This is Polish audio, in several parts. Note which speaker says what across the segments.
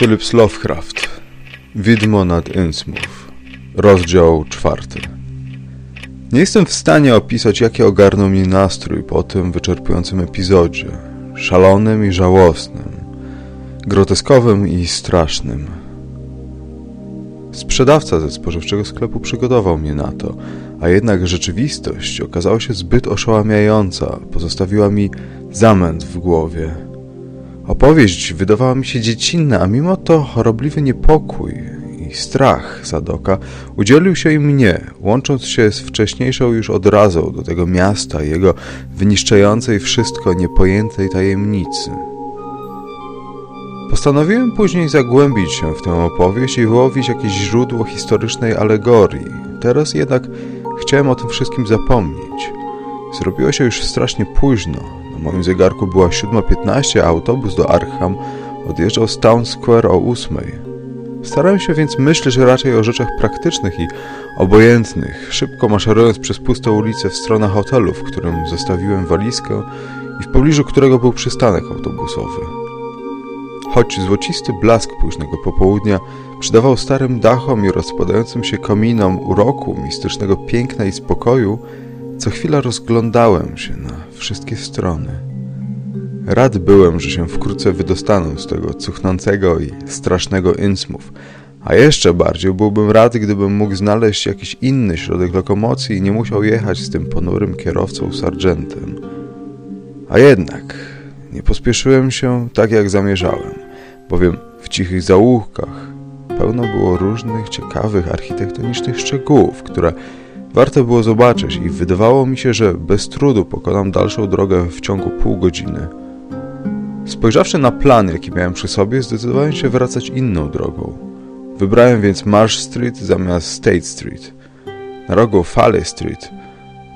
Speaker 1: Phillips Lovecraft Widmo nad Innsmouth Rozdział czwarty Nie jestem w stanie opisać, jaki ogarnął mnie nastrój po tym wyczerpującym epizodzie. Szalonym i żałosnym. Groteskowym i strasznym. Sprzedawca ze spożywczego sklepu przygotował mnie na to, a jednak rzeczywistość okazała się zbyt oszałamiająca, pozostawiła mi zamęt w głowie. Opowieść wydawała mi się dziecinna, a mimo to chorobliwy niepokój i strach Sadoka udzielił się i mnie, łącząc się z wcześniejszą już odrazą do tego miasta i jego wyniszczającej wszystko niepojętej tajemnicy. Postanowiłem później zagłębić się w tę opowieść i wyłowić jakieś źródło historycznej alegorii. Teraz jednak chciałem o tym wszystkim zapomnieć. Zrobiło się już strasznie późno, moim zegarku była 7.15, a autobus do Arkham odjeżdżał z Town Square o 8. Starałem się więc myśleć raczej o rzeczach praktycznych i obojętnych, szybko maszerując przez puste ulice w stronę hotelu, w którym zostawiłem walizkę i w pobliżu którego był przystanek autobusowy. Choć złocisty blask późnego popołudnia przydawał starym dachom i rozpadającym się kominom uroku, mistycznego piękna i spokoju, co chwila rozglądałem się na wszystkie strony. Rad byłem, że się wkrótce wydostanę z tego cuchnącego i strasznego Innsmouth, a jeszcze bardziej byłbym rad, gdybym mógł znaleźć jakiś inny środek lokomocji i nie musiał jechać z tym ponurym kierowcą sargentem. A jednak nie pospieszyłem się tak, jak zamierzałem, bowiem w cichych zaułkach pełno było różnych ciekawych architektonicznych szczegółów, które Warto było zobaczyć i wydawało mi się, że bez trudu pokonam dalszą drogę w ciągu pół godziny. Spojrzawszy na plan, jaki miałem przy sobie, zdecydowałem się wracać inną drogą. Wybrałem więc Marsh Street zamiast State Street. Na rogu Fale Street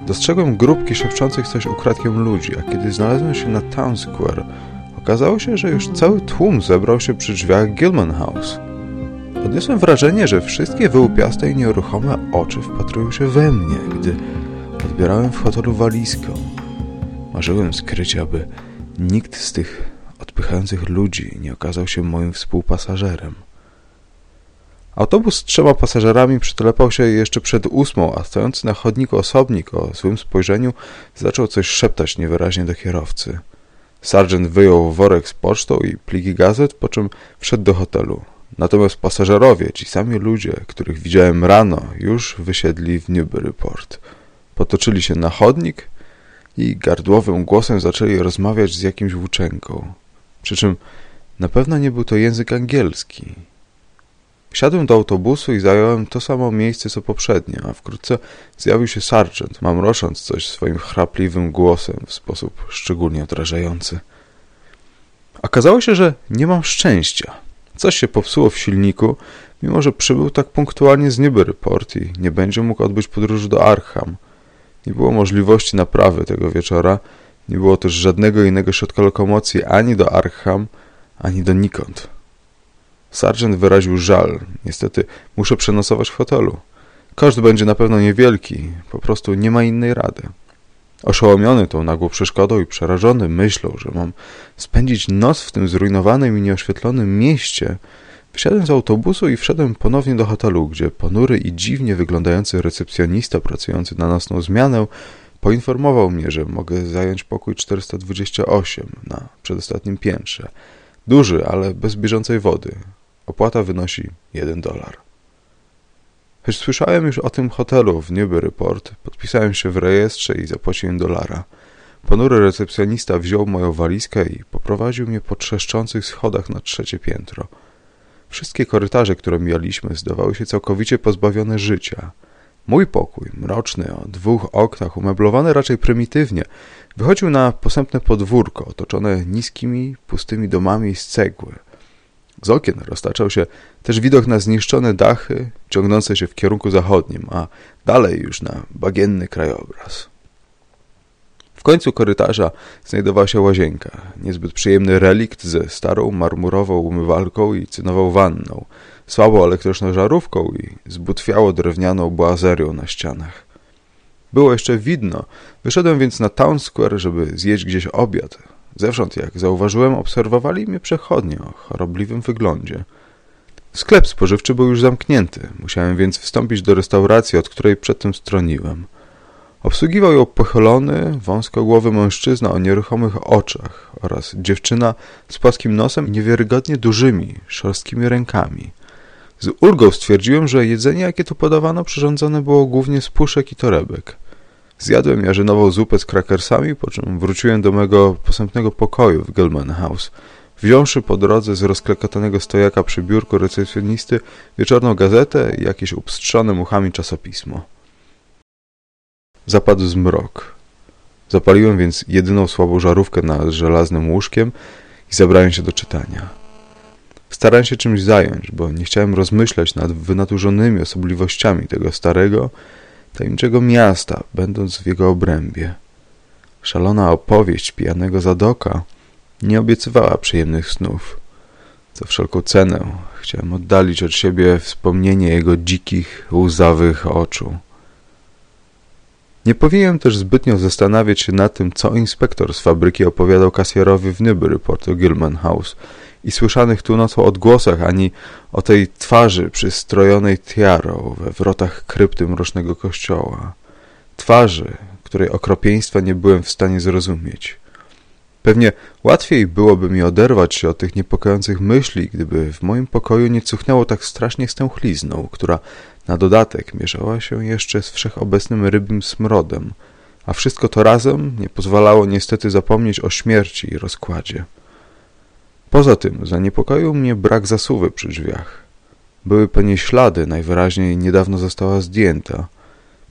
Speaker 1: dostrzegłem grupki szepczących coś ukradkiem ludzi, a kiedy znalazłem się na Town Square, okazało się, że już cały tłum zebrał się przy drzwiach Gilman House. Odniosłem wrażenie, że wszystkie wyłupiaste i nieruchome oczy wpatrują się we mnie, gdy odbierałem w hotelu walizkę. Marzyłem skryć, aby nikt z tych odpychających ludzi nie okazał się moim współpasażerem. Autobus z trzema pasażerami przytelepał się jeszcze przed ósmą, a stojący na chodniku osobnik o złym spojrzeniu zaczął coś szeptać niewyraźnie do kierowcy. Sargent wyjął worek z pocztą i pliki gazet, po czym wszedł do hotelu. Natomiast pasażerowie, ci sami ludzie, których widziałem rano, już wysiedli w Newburyport. Potoczyli się na chodnik i gardłowym głosem zaczęli rozmawiać z jakimś włóczęgą. Przy czym na pewno nie był to język angielski. Wsiadłem do autobusu i zająłem to samo miejsce co poprzednio, a wkrótce zjawił się sargent, mamrosząc coś swoim chrapliwym głosem w sposób szczególnie odrażający. Okazało się, że nie mam szczęścia. Coś się popsuło w silniku, mimo że przybył tak punktualnie z Newburyport i nie będzie mógł odbyć podróży do Arkham. Nie było możliwości naprawy tego wieczora, nie było też żadnego innego środka lokomocji ani do Arkham, ani do nikąd. Sargent wyraził żal. Niestety muszę przenosować w hotelu. Koszt będzie na pewno niewielki, po prostu nie ma innej rady. Oszołomiony tą nagłą przeszkodą i przerażony myślą, że mam spędzić noc w tym zrujnowanym i nieoświetlonym mieście, wysiadłem z autobusu i wszedłem ponownie do hotelu, gdzie ponury i dziwnie wyglądający recepcjonista pracujący na nocną zmianę poinformował mnie, że mogę zająć pokój 428 na przedostatnim piętrze. Duży, ale bez bieżącej wody. Opłata wynosi 1 dolar. Choć słyszałem już o tym hotelu w Newburyport, podpisałem się w rejestrze i zapłaciłem dolara. Ponury recepcjonista wziął moją walizkę i poprowadził mnie po trzeszczących schodach na trzecie piętro. Wszystkie korytarze, które mijaliśmy, zdawały się całkowicie pozbawione życia. Mój pokój, mroczny, o dwóch oknach, umeblowany raczej prymitywnie, wychodził na posępne podwórko, otoczone niskimi, pustymi domami z cegły. Z okien roztaczał się też widok na zniszczone dachy, ciągnące się w kierunku zachodnim, a dalej już na bagienny krajobraz. W końcu korytarza znajdowała się łazienka, niezbyt przyjemny relikt ze starą marmurową umywalką i cynową wanną, słabą elektryczną żarówką i zbutwiało drewnianą boazerią na ścianach. Było jeszcze widno, wyszedłem więc na Town Square, żeby zjeść gdzieś obiad. Zewsząd, jak zauważyłem, obserwowali mnie przechodnie o chorobliwym wyglądzie. Sklep spożywczy był już zamknięty, musiałem więc wstąpić do restauracji, od której przedtem stroniłem. Obsługiwał ją pochylony, wąskogłowy mężczyzna o nieruchomych oczach oraz dziewczyna z płaskim nosem i niewiarygodnie dużymi, szorstkimi rękami. Z ulgą stwierdziłem, że jedzenie, jakie tu podawano, przyrządzone było głównie z puszek i torebek. Zjadłem jarzynową zupę z krakersami, po czym wróciłem do mego posępnego pokoju w Gilman House, wziąwszy po drodze z rozklekotanego stojaka przy biurku recepcjonisty wieczorną gazetę i jakieś upstrzone muchami czasopismo. Zapadł zmrok. Zapaliłem więc jedyną słabą żarówkę nad żelaznym łóżkiem i zabrałem się do czytania. Starałem się czymś zająć, bo nie chciałem rozmyślać nad wynaturzonymi osobliwościami tego starego, tajemniczego miasta, będąc w jego obrębie. Szalona opowieść pijanego Zadoka nie obiecywała przyjemnych snów. Za wszelką cenę chciałem oddalić od siebie wspomnienie jego dzikich, łzawych oczu. Nie powinienem też zbytnio zastanawiać się nad tym, co inspektor z fabryki opowiadał kasjerowi w Newburyport Gilman House i słyszanych tu nocą odgłosach, ani o tej twarzy przystrojonej tiarą we wrotach krypty mrocznego kościoła. Twarzy, której okropieństwa nie byłem w stanie zrozumieć. Pewnie łatwiej byłoby mi oderwać się od tych niepokojących myśli, gdyby w moim pokoju nie cuchnęło tak strasznie stęchlizną, która na dodatek mieszała się jeszcze z wszechobecnym rybim smrodem, a wszystko to razem nie pozwalało niestety zapomnieć o śmierci i rozkładzie. Poza tym zaniepokoił mnie brak zasuwy przy drzwiach. Były po niej ślady, najwyraźniej niedawno została zdjęta.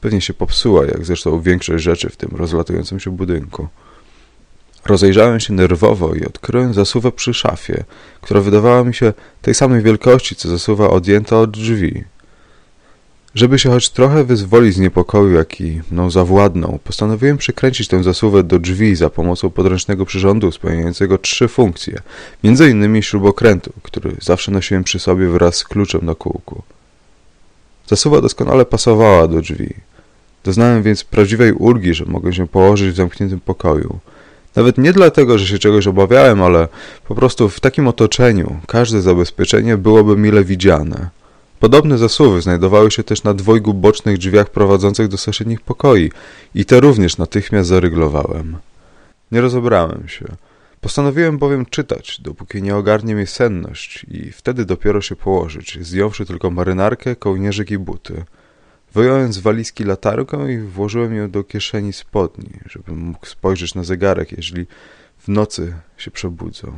Speaker 1: Pewnie się popsuła, jak zresztą większość rzeczy w tym rozlatującym się budynku. Rozejrzałem się nerwowo i odkryłem zasuwę przy szafie, która wydawała mi się tej samej wielkości, co zasuwa odjęta od drzwi. Żeby się choć trochę wyzwolić z niepokoju, jaki mną zawładnął, postanowiłem przykręcić tę zasuwę do drzwi za pomocą podręcznego przyrządu spełniającego trzy funkcje, między innymi śrubokrętu, który zawsze nosiłem przy sobie wraz z kluczem na kółku. Zasuwa doskonale pasowała do drzwi. Doznałem więc prawdziwej ulgi, że mogę się położyć w zamkniętym pokoju. Nawet nie dlatego, że się czegoś obawiałem, ale po prostu w takim otoczeniu każde zabezpieczenie byłoby mile widziane. Podobne zasuwy znajdowały się też na dwojgu bocznych drzwiach prowadzących do sąsiednich pokoi i te również natychmiast zaryglowałem. Nie rozebrałem się. Postanowiłem bowiem czytać, dopóki nie ogarnie mnie senność i wtedy dopiero się położyć, zdjąwszy tylko marynarkę, kołnierzyk i buty. Wyjąłem z walizki latarkę i włożyłem ją do kieszeni spodni, żebym mógł spojrzeć na zegarek, jeśli w nocy się przebudzą.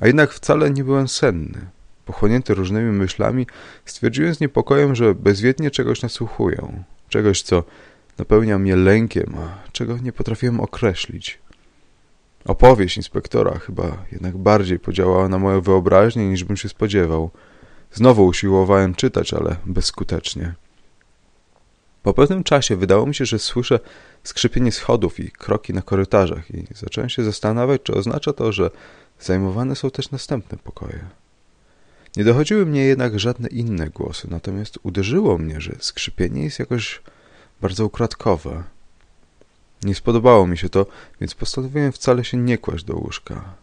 Speaker 1: A jednak wcale nie byłem senny. Pochłonięty różnymi myślami, stwierdziłem z niepokojem, że bezwiednie czegoś nasłuchuję. Czegoś, co napełnia mnie lękiem, a czego nie potrafiłem określić. Opowieść inspektora chyba jednak bardziej podziałała na moją wyobraźnię, niż bym się spodziewał. Znowu usiłowałem czytać, ale bezskutecznie. Po pewnym czasie wydało mi się, że słyszę skrzypienie schodów i kroki na korytarzach i zacząłem się zastanawiać, czy oznacza to, że zajmowane są też następne pokoje. Nie dochodziły mnie jednak żadne inne głosy, natomiast uderzyło mnie, że skrzypienie jest jakoś bardzo ukradkowe. Nie spodobało mi się to, więc postanowiłem wcale się nie kłaść do łóżka.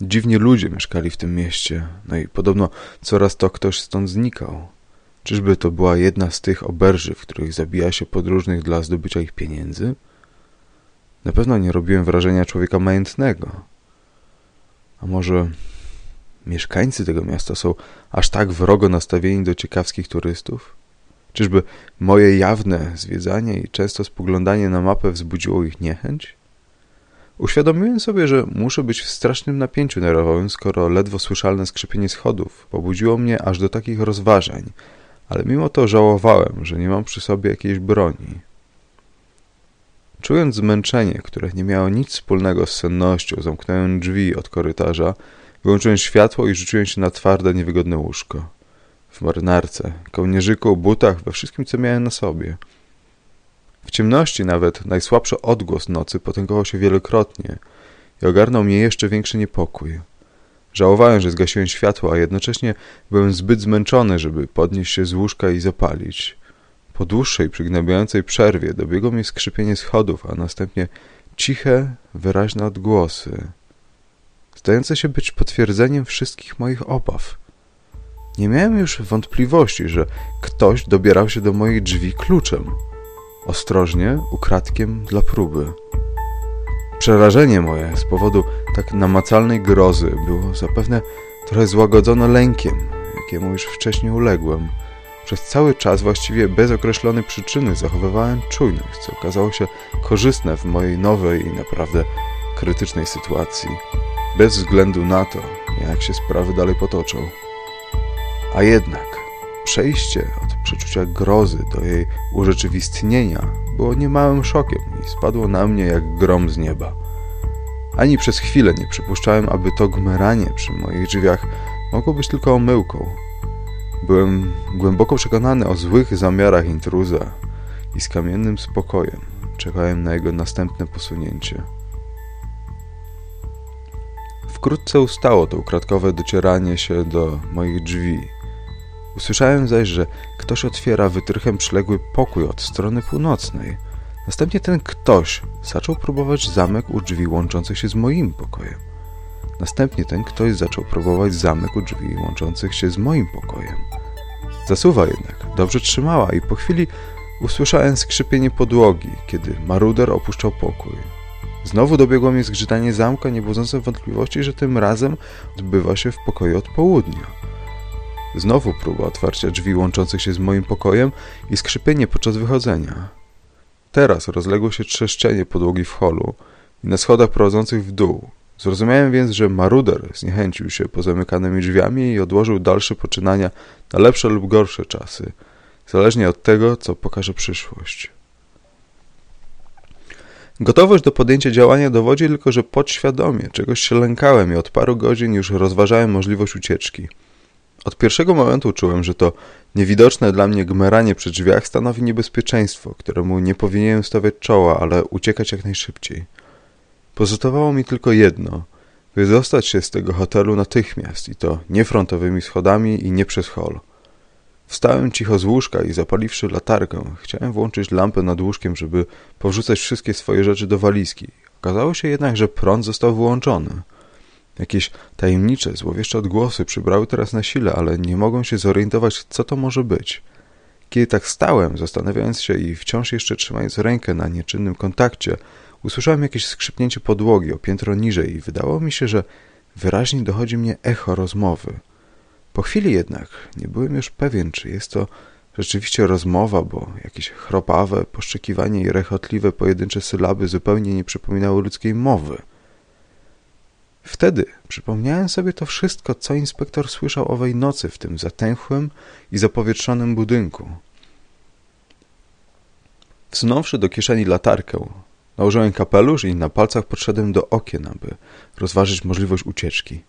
Speaker 1: Dziwni ludzie mieszkali w tym mieście, no i podobno coraz to ktoś stąd znikał. Czyżby to była jedna z tych oberży, w których zabija się podróżnych dla zdobycia ich pieniędzy? Na pewno nie robiłem wrażenia człowieka majątnego. A może mieszkańcy tego miasta są aż tak wrogo nastawieni do ciekawskich turystów? Czyżby moje jawne zwiedzanie i często spoglądanie na mapę wzbudziło ich niechęć? Uświadomiłem sobie, że muszę być w strasznym napięciu nerwowym, skoro ledwo słyszalne skrzypienie schodów pobudziło mnie aż do takich rozważań, ale mimo to żałowałem, że nie mam przy sobie jakiejś broni. Czując zmęczenie, które nie miało nic wspólnego z sennością, zamknąłem drzwi od korytarza, wyłączyłem światło i rzuciłem się na twarde, niewygodne łóżko. W marynarce, kołnierzyku, butach, we wszystkim, co miałem na sobie. W ciemności nawet najsłabszy odgłos nocy potęgował się wielokrotnie i ogarnął mnie jeszcze większy niepokój. Żałowałem, że zgasiłem światło, a jednocześnie byłem zbyt zmęczony, żeby podnieść się z łóżka i zapalić. Po dłuższej, przygnębiającej przerwie dobiegło mnie skrzypienie schodów, a następnie ciche, wyraźne odgłosy, zdające się być potwierdzeniem wszystkich moich obaw. Nie miałem już wątpliwości, że ktoś dobierał się do moich drzwi kluczem. Ostrożnie, ukradkiem dla próby. Przerażenie moje z powodu tak namacalnej grozy było zapewne trochę złagodzone lękiem, jakiemu już wcześniej uległem – przez cały czas, właściwie bez określonej przyczyny, zachowywałem czujność, co okazało się korzystne w mojej nowej i naprawdę krytycznej sytuacji, bez względu na to, jak się sprawy dalej potoczą. A jednak przejście od przeczucia grozy do jej urzeczywistnienia było niemałym szokiem i spadło na mnie jak grom z nieba. Ani przez chwilę nie przypuszczałem, aby to gmeranie przy moich drzwiach mogło być tylko omyłką, Byłem głęboko przekonany o złych zamiarach intruza i z kamiennym spokojem czekałem na jego następne posunięcie. Wkrótce ustało to ukradkowe docieranie się do moich drzwi. Usłyszałem zaś, że ktoś otwiera wytrychem przyległy pokój od strony północnej. Następnie ten ktoś zaczął próbować zamek u drzwi łączących się z moim pokojem. Następnie ten ktoś zaczął próbować zamek u drzwi łączących się z moim pokojem. Zasuwa jednak dobrze trzymała i po chwili usłyszałem skrzypienie podłogi, kiedy maruder opuszczał pokój. Znowu dobiegło mnie zgrzytanie zamka, nie budzące wątpliwości, że tym razem odbywa się w pokoju od południa. Znowu próba otwarcia drzwi łączących się z moim pokojem i skrzypienie podczas wychodzenia. Teraz rozległo się trzeszczenie podłogi w holu i na schodach prowadzących w dół. Zrozumiałem więc, że maruder zniechęcił się pozamykanymi drzwiami i odłożył dalsze poczynania na lepsze lub gorsze czasy, zależnie od tego, co pokaże przyszłość. Gotowość do podjęcia działania dowodzi tylko, że podświadomie czegoś się lękałem i od paru godzin już rozważałem możliwość ucieczki. Od pierwszego momentu czułem, że to niewidoczne dla mnie gmeranie przy drzwiach stanowi niebezpieczeństwo, któremu nie powinienem stawiać czoła, ale uciekać jak najszybciej. Pozostawało mi tylko jedno – wydostać się z tego hotelu natychmiast i to nie frontowymi schodami i nie przez hol. Wstałem cicho z łóżka i zapaliwszy latarkę, chciałem włączyć lampę nad łóżkiem, żeby powrzucać wszystkie swoje rzeczy do walizki. Okazało się jednak, że prąd został wyłączony. Jakieś tajemnicze, złowieszcze odgłosy przybrały teraz na sile, ale nie mogłem się zorientować, co to może być. Kiedy tak stałem, zastanawiając się i wciąż jeszcze trzymając rękę na nieczynnym kontakcie, Usłyszałem jakieś skrzypnięcie podłogi o piętro niżej i wydało mi się, że wyraźnie dochodzi mnie echo rozmowy. Po chwili jednak nie byłem już pewien, czy jest to rzeczywiście rozmowa, bo jakieś chropawe, poszczekiwanie i rechotliwe pojedyncze sylaby zupełnie nie przypominały ludzkiej mowy. Wtedy przypomniałem sobie to wszystko, co inspektor słyszał owej nocy w tym zatęchłym i zapowietrzonym budynku. Wsunąwszy do kieszeni latarkę, Nałożyłem kapelusz i na palcach podszedłem do okien, aby rozważyć możliwość ucieczki.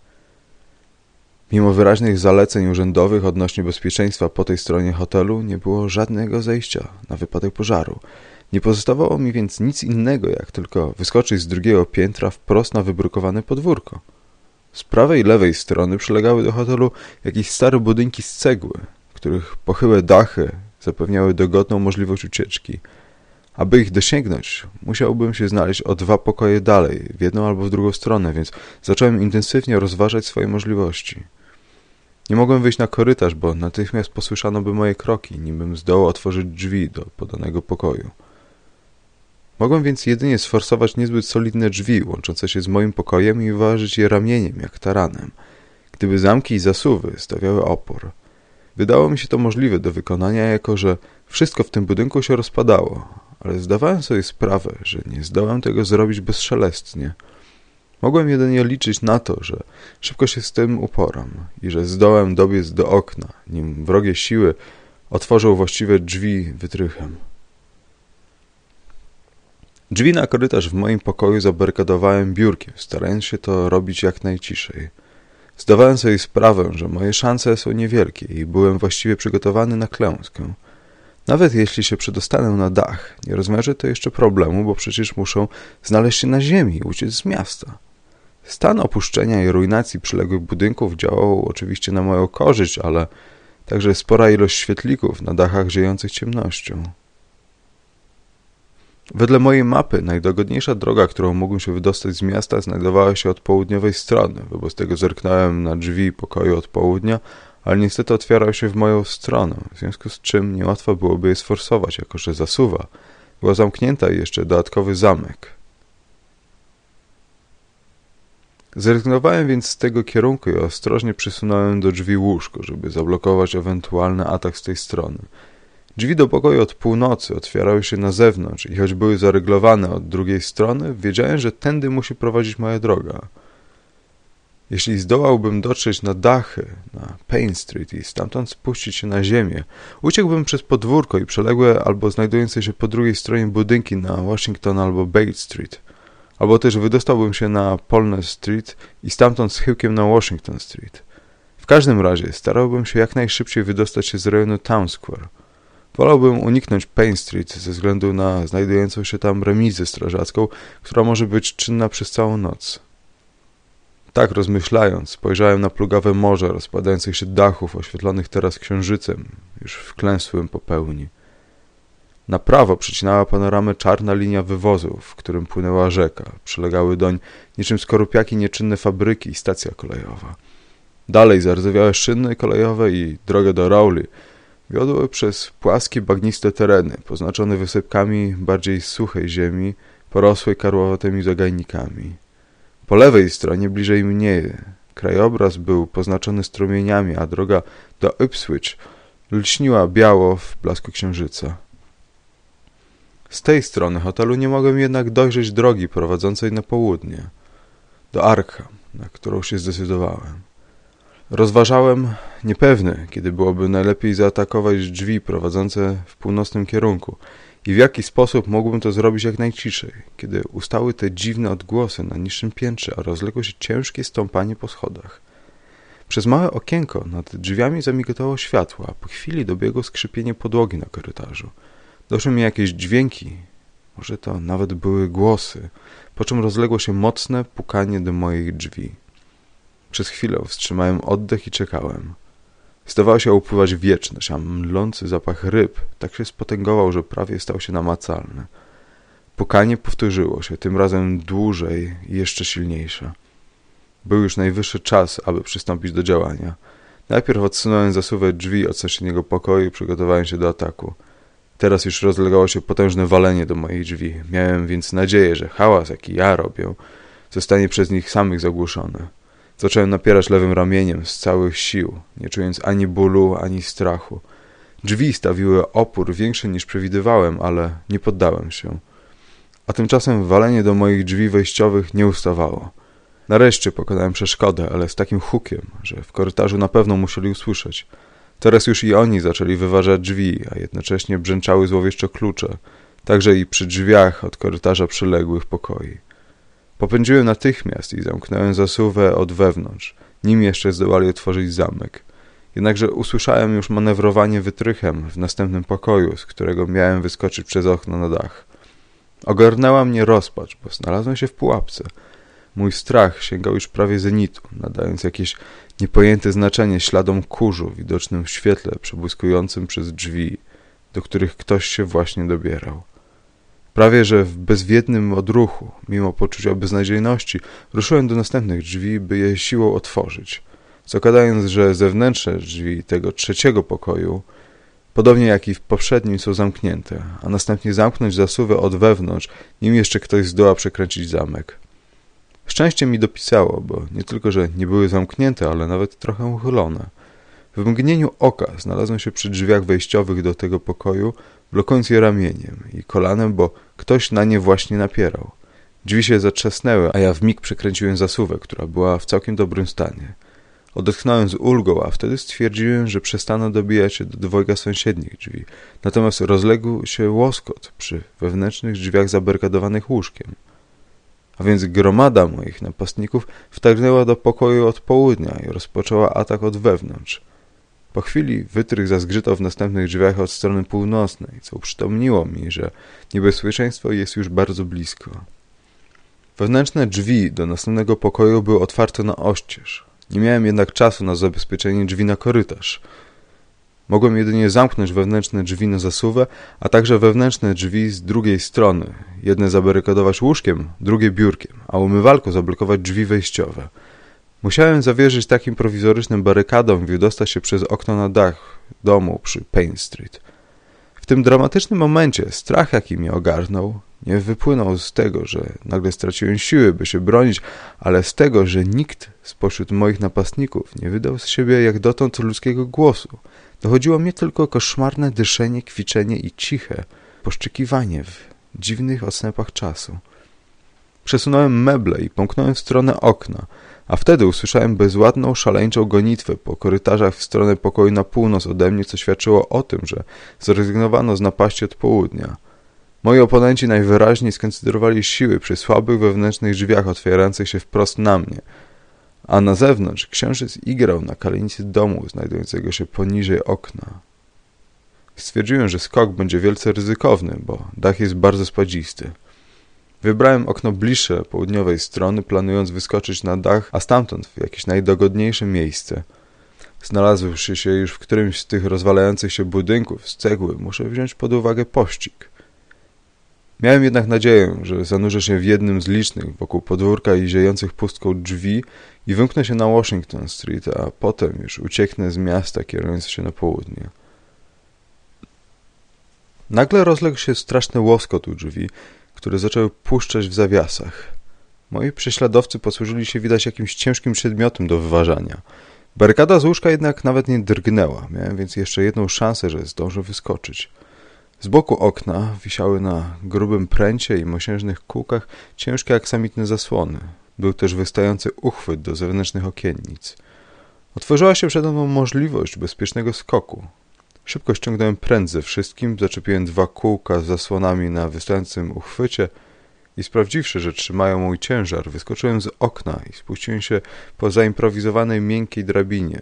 Speaker 1: Mimo wyraźnych zaleceń urzędowych odnośnie bezpieczeństwa po tej stronie hotelu nie było żadnego zejścia na wypadek pożaru. Nie pozostawało mi więc nic innego, jak tylko wyskoczyć z drugiego piętra wprost na wybrukowane podwórko. Z prawej i lewej strony przylegały do hotelu jakieś stare budynki z cegły, których pochyłe dachy zapewniały dogodną możliwość ucieczki – aby ich dosięgnąć, musiałbym się znaleźć o dwa pokoje dalej, w jedną albo w drugą stronę, więc zacząłem intensywnie rozważać swoje możliwości. Nie mogłem wyjść na korytarz, bo natychmiast posłyszano by moje kroki, nimym zdołał otworzyć drzwi do podanego pokoju. Mogłem więc jedynie sforsować niezbyt solidne drzwi łączące się z moim pokojem i wyważyć je ramieniem, jak taranem. gdyby zamki i zasuwy stawiały opór. Wydało mi się to możliwe do wykonania, jako że wszystko w tym budynku się rozpadało, ale zdawałem sobie sprawę, że nie zdołam tego zrobić bezszelestnie. Mogłem jedynie liczyć na to, że szybko się z tym uporam i że zdołam dobiec do okna, nim wrogie siły otworzą właściwe drzwi wytrychem. Drzwi na korytarz w moim pokoju zabarykadowałem biurkiem, starając się to robić jak najciszej. Zdawałem sobie sprawę, że moje szanse są niewielkie i byłem właściwie przygotowany na klęskę. Nawet jeśli się przedostanę na dach, nie rozwiąże to jeszcze problemu, bo przecież muszą znaleźć się na ziemi i uciec z miasta. Stan opuszczenia i ruinacji przyległych budynków działał oczywiście na moją korzyść, ale także spora ilość świetlików na dachach ziejących ciemnością. Wedle mojej mapy najdogodniejsza droga, którą mógłbym się wydostać z miasta, znajdowała się od południowej strony. Wobec tego zerknąłem na drzwi pokoju od południa, ale niestety otwierał się w moją stronę, w związku z czym niełatwo byłoby je sforsować, jako że zasuwa była zamknięta i jeszcze dodatkowy zamek. Zrezygnowałem więc z tego kierunku i ostrożnie przysunąłem do drzwi łóżko, żeby zablokować ewentualny atak z tej strony. Drzwi do pokoju od północy otwierały się na zewnątrz i choć były zaryglowane od drugiej strony, wiedziałem, że tędy musi prowadzić moja droga. Jeśli zdołałbym dotrzeć na dachy, na Payne Street i stamtąd spuścić się na ziemię, uciekłbym przez podwórko i przeległe albo znajdujące się po drugiej stronie budynki na Washington albo Bates Street, albo też wydostałbym się na Polner Street i stamtąd schyłkiem na Washington Street. W każdym razie starałbym się jak najszybciej wydostać się z rejonu Town Square – Wolałbym uniknąć Payne Street ze względu na znajdującą się tam remizę strażacką, która może być czynna przez całą noc. Tak rozmyślając, spojrzałem na plugawe morze rozpadających się dachów oświetlonych teraz księżycem, już wklęsłym po pełni. Na prawo przecinała panoramę czarna linia wywozu, w którym płynęła rzeka. Przylegały doń niczym skorupiaki nieczynne fabryki i stacja kolejowa. Dalej zardzewiałe szyny kolejowe i drogę do Rowley – Wiodły przez płaskie, bagniste tereny, poznaczone wysypkami bardziej suchej ziemi, porosłej karłowatymi zagajnikami. Po lewej stronie, bliżej mnie, krajobraz był poznaczony strumieniami, a droga do Ipswich lśniła biało w blasku księżyca. Z tej strony hotelu nie mogłem jednak dojrzeć drogi prowadzącej na południe, do Arkham, na którą się zdecydowałem. Rozważałem, niepewny, kiedy byłoby najlepiej zaatakować drzwi prowadzące w północnym kierunku i w jaki sposób mógłbym to zrobić jak najciszej, kiedy ustały te dziwne odgłosy na niższym piętrze, a rozległo się ciężkie stąpanie po schodach. Przez małe okienko nad drzwiami zamigotało światło, a po chwili dobiegło skrzypienie podłogi na korytarzu. Doszły mi jakieś dźwięki, może to nawet były głosy, po czym rozległo się mocne pukanie do moich drzwi. Przez chwilę wstrzymałem oddech i czekałem. Zdawało się upływać wieczność, a mlący zapach ryb tak się spotęgował, że prawie stał się namacalny. Pukanie powtórzyło się, tym razem dłużej i jeszcze silniejsze. Był już najwyższy czas, aby przystąpić do działania. Najpierw odsunąłem zasuwę drzwi od sąsiedniego pokoju i przygotowałem się do ataku. Teraz już rozlegało się potężne walenie do moich drzwi. Miałem więc nadzieję, że hałas, jaki ja robię, zostanie przez nich samych zagłuszony. Zacząłem napierać lewym ramieniem z całych sił, nie czując ani bólu, ani strachu. Drzwi stawiły opór większy niż przewidywałem, ale nie poddałem się. A tymczasem walenie do moich drzwi wejściowych nie ustawało. Nareszcie pokonałem przeszkodę, ale z takim hukiem, że w korytarzu na pewno musieli usłyszeć. Teraz już i oni zaczęli wyważać drzwi, a jednocześnie brzęczały złowieszcze klucze, także i przy drzwiach od korytarza przyległych pokoi. Popędziłem natychmiast i zamknąłem zasuwę od wewnątrz, nim jeszcze zdołali otworzyć zamek. Jednakże usłyszałem już manewrowanie wytrychem w następnym pokoju, z którego miałem wyskoczyć przez okno na dach. Ogarnęła mnie rozpacz, bo znalazłem się w pułapce. Mój strach sięgał już prawie zenitu, nadając jakieś niepojęte znaczenie śladom kurzu widocznym w świetle przebłyskującym przez drzwi, do których ktoś się właśnie dobierał. Prawie że w bezwiednym odruchu, mimo poczucia beznadziejności, ruszyłem do następnych drzwi, by je siłą otworzyć, zakładając, że zewnętrzne drzwi tego trzeciego pokoju, podobnie jak i w poprzednim, są zamknięte, a następnie zamknąć zasuwę od wewnątrz, nim jeszcze ktoś zdoła przekręcić zamek. Szczęście mi dopisało, bo nie tylko, że nie były zamknięte, ale nawet trochę uchylone. W mgnieniu oka znalazłem się przy drzwiach wejściowych do tego pokoju, blokując je ramieniem i kolanem, bo ktoś na nie właśnie napierał. Drzwi się zatrzasnęły, a ja w mig przekręciłem zasuwę, która była w całkiem dobrym stanie. Odetchnąłem z ulgą, a wtedy stwierdziłem, że przestanę dobijać się do dwojga sąsiednich drzwi. Natomiast rozległ się łoskot przy wewnętrznych drzwiach zabarkadowanych łóżkiem. A więc gromada moich napastników wtargnęła do pokoju od południa i rozpoczęła atak od wewnątrz. Po chwili wytrych zazgrzytał w następnych drzwiach od strony północnej, co uprzytomniło mi, że niebezpieczeństwo jest już bardzo blisko. Wewnętrzne drzwi do następnego pokoju były otwarte na oścież. Nie miałem jednak czasu na zabezpieczenie drzwi na korytarz. Mogłem jedynie zamknąć wewnętrzne drzwi na zasuwę, a także wewnętrzne drzwi z drugiej strony. Jedne zabarykadować łóżkiem, drugie biurkiem, a umywalką zablokować drzwi wejściowe. Musiałem zawierzyć takim prowizorycznym barykadom i wydostać się przez okno na dach domu przy Payne Street. W tym dramatycznym momencie strach, jaki mnie ogarnął, nie wypłynął z tego, że nagle straciłem siły, by się bronić, ale z tego, że nikt spośród moich napastników nie wydał z siebie jak dotąd ludzkiego głosu. Dochodziło mnie tylko koszmarne dyszenie, kwiczenie i ciche poszczykiwanie w dziwnych odsnępach czasu. Przesunąłem meble i pomknąłem w stronę okna, a wtedy usłyszałem bezładną, szaleńczą gonitwę po korytarzach w stronę pokoju na północ ode mnie, co świadczyło o tym, że zrezygnowano z napaści od południa. Moi oponenci najwyraźniej skoncentrowali siły przy słabych wewnętrznych drzwiach otwierających się wprost na mnie, a na zewnątrz księżyc igrał na kalenicy domu znajdującego się poniżej okna. Stwierdziłem, że skok będzie wielce ryzykowny, bo dach jest bardzo spadzisty. Wybrałem okno bliższe południowej strony, planując wyskoczyć na dach, a stamtąd w jakieś najdogodniejsze miejsce. Znalazłszy się już w którymś z tych rozwalających się budynków z cegły, muszę wziąć pod uwagę pościg. Miałem jednak nadzieję, że zanurzę się w jednym z licznych wokół podwórka i ziejących pustką drzwi i wymknę się na Washington Street, a potem już ucieknę z miasta kierując się na południe. Nagle rozległ się straszny łoskot u drzwi, które zaczęły puszczać w zawiasach. Moi prześladowcy posłużyli się widać jakimś ciężkim przedmiotem do wyważania. Barykada z łóżka jednak nawet nie drgnęła, miałem więc jeszcze jedną szansę, że zdążę wyskoczyć. Z boku okna wisiały na grubym pręcie i mosiężnych kółkach ciężkie aksamitne zasłony. Był też wystający uchwyt do zewnętrznych okiennic. Otworzyła się przede mną możliwość bezpiecznego skoku. Szybko ściągnąłem pręt ze wszystkim, zaczepiłem dwa kółka z zasłonami na wystającym uchwycie i sprawdziwszy, że trzymają mój ciężar, wyskoczyłem z okna i spuściłem się po zaimprowizowanej miękkiej drabinie,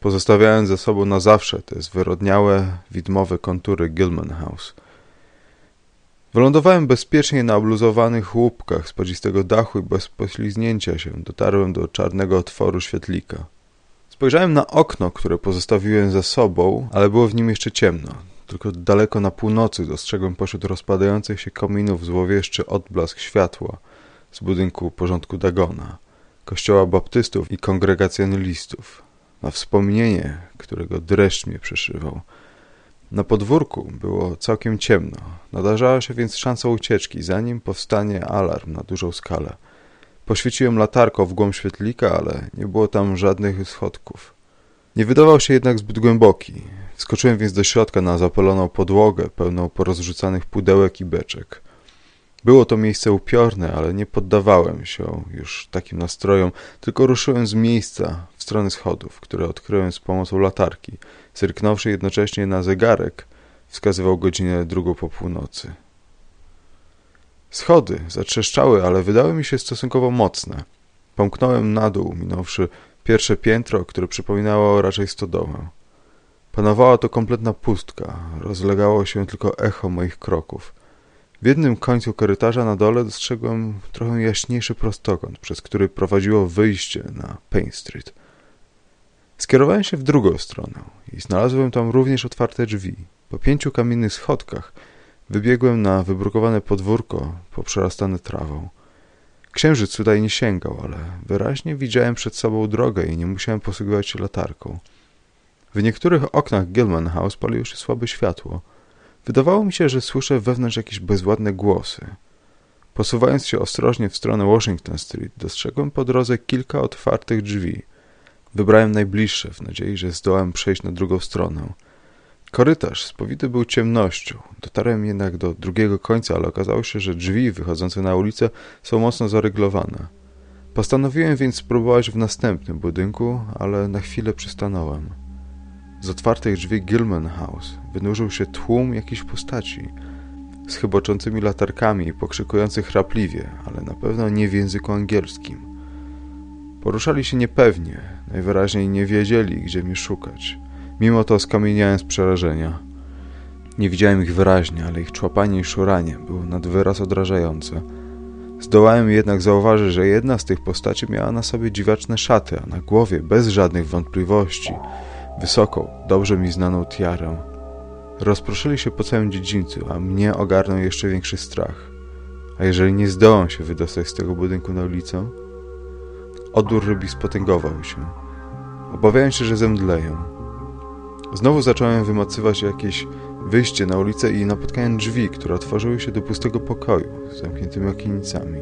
Speaker 1: pozostawiając za sobą na zawsze te zwyrodniałe, widmowe kontury Gilman House. Wylądowałem bezpiecznie na obluzowanych łupkach spadzistego dachu i bez poślizgnięcia się dotarłem do czarnego otworu świetlika. Spojrzałem na okno, które pozostawiłem za sobą, ale było w nim jeszcze ciemno. Tylko daleko na północy dostrzegłem pośród rozpadających się kominów złowieszczy odblask światła z budynku porządku Dagona, kościoła baptystów i kongregacjonalistów, na wspomnienie, którego dreszcz mnie przeszywał. Na podwórku było całkiem ciemno. Nadarzała się więc szansa ucieczki, zanim powstanie alarm na dużą skalę. Poświeciłem latarką w głąb świetlika, ale nie było tam żadnych schodków. Nie wydawał się jednak zbyt głęboki. Skoczyłem więc do środka na zapaloną podłogę, pełną porozrzucanych pudełek i beczek. Było to miejsce upiorne, ale nie poddawałem się już takim nastrojom, tylko ruszyłem z miejsca w stronę schodów, które odkryłem z pomocą latarki, zerknąwszy jednocześnie na zegarek, wskazywał godzinę drugą po północy. Schody zatrzeszczały, ale wydały mi się stosunkowo mocne. Pomknąłem na dół, minąwszy pierwsze piętro, które przypominało raczej stodołę. Panowała to kompletna pustka, rozlegało się tylko echo moich kroków. W jednym końcu korytarza na dole dostrzegłem trochę jaśniejszy prostokąt, przez który prowadziło wyjście na Payne Street. Skierowałem się w drugą stronę i znalazłem tam również otwarte drzwi. Po pięciu kamiennych schodkach wybiegłem na wybrukowane podwórko poprzerastane trawą. Księżyc tutaj nie sięgał, ale wyraźnie widziałem przed sobą drogę i nie musiałem posługiwać się latarką. W niektórych oknach Gilman House paliło się słabe światło – Wydawało mi się, że słyszę wewnątrz jakieś bezładne głosy. Posuwając się ostrożnie w stronę Washington Street, dostrzegłem po drodze kilka otwartych drzwi. Wybrałem najbliższe, w nadziei, że zdołałem przejść na drugą stronę. Korytarz spowity był ciemnością. Dotarłem jednak do drugiego końca, ale okazało się, że drzwi wychodzące na ulicę są mocno zaryglowane. Postanowiłem więc spróbować w następnym budynku, ale na chwilę przystanąłem. Z otwartych drzwi Gilman House wynurzył się tłum jakichś postaci z chyboczącymi latarkami i pokrzykujących chrapliwie, ale na pewno nie w języku angielskim. Poruszali się niepewnie, najwyraźniej nie wiedzieli, gdzie mnie szukać. Mimo to skamieniałem z przerażenia. Nie widziałem ich wyraźnie, ale ich człapanie i szuranie było nad wyraz odrażające. Zdołałem jednak zauważyć, że jedna z tych postaci miała na sobie dziwaczne szaty, a na głowie, bez żadnych wątpliwości, wysoką, dobrze mi znaną tiarę. Rozproszyli się po całym dziedzińcu, a mnie ogarnął jeszcze większy strach. A jeżeli nie zdołam się wydostać z tego budynku na ulicę? Odór rybi spotęgował się. Obawiałem się, że zemdleję. Znowu zacząłem wymacywać jakieś wyjście na ulicę i napotkałem drzwi, które otworzyły się do pustego pokoju z zamkniętymi okienicami.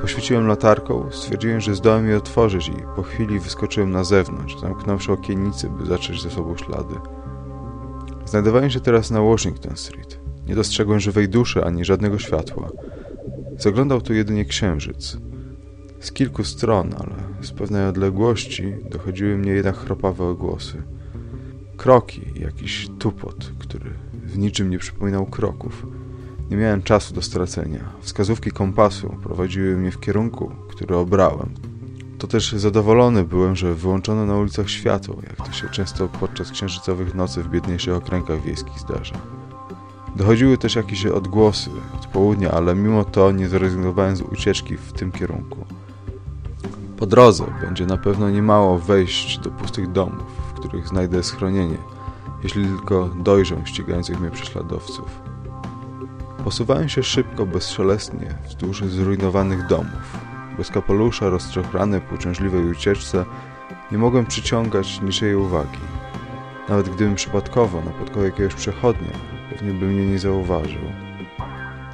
Speaker 1: Poświeciłem latarką, stwierdziłem, że zdołam je otworzyć i po chwili wyskoczyłem na zewnątrz, zamknąwszy okienicy, by zacząć ze sobą ślady. Znajdowałem się teraz na Washington Street. Nie dostrzegłem żywej duszy ani żadnego światła. Zaglądał tu jedynie księżyc. Z kilku stron, ale z pewnej odległości dochodziły mnie jednak chropawe ogłosy. Kroki jakiś tupot, który w niczym nie przypominał kroków. Nie miałem czasu do stracenia. Wskazówki kompasu prowadziły mnie w kierunku, który obrałem. To też zadowolony byłem, że wyłączono na ulicach światło, jak to się często podczas księżycowych nocy w biedniejszych okręgach wiejskich zdarza. Dochodziły też jakieś odgłosy od południa, ale mimo to nie zrezygnowałem z ucieczki w tym kierunku. Po drodze będzie na pewno niemało wejść do pustych domów, w których znajdę schronienie, jeśli tylko dojrzę ścigających mnie prześladowców. Posuwałem się szybko, bezszelestnie, wzdłuż zrujnowanych domów. Bez kapelusza, rozczochrany po uciążliwej ucieczce, nie mogłem przyciągać niczej uwagi. Nawet gdybym przypadkowo napotkał jakiegoś przechodnia, pewnie by mnie nie zauważył.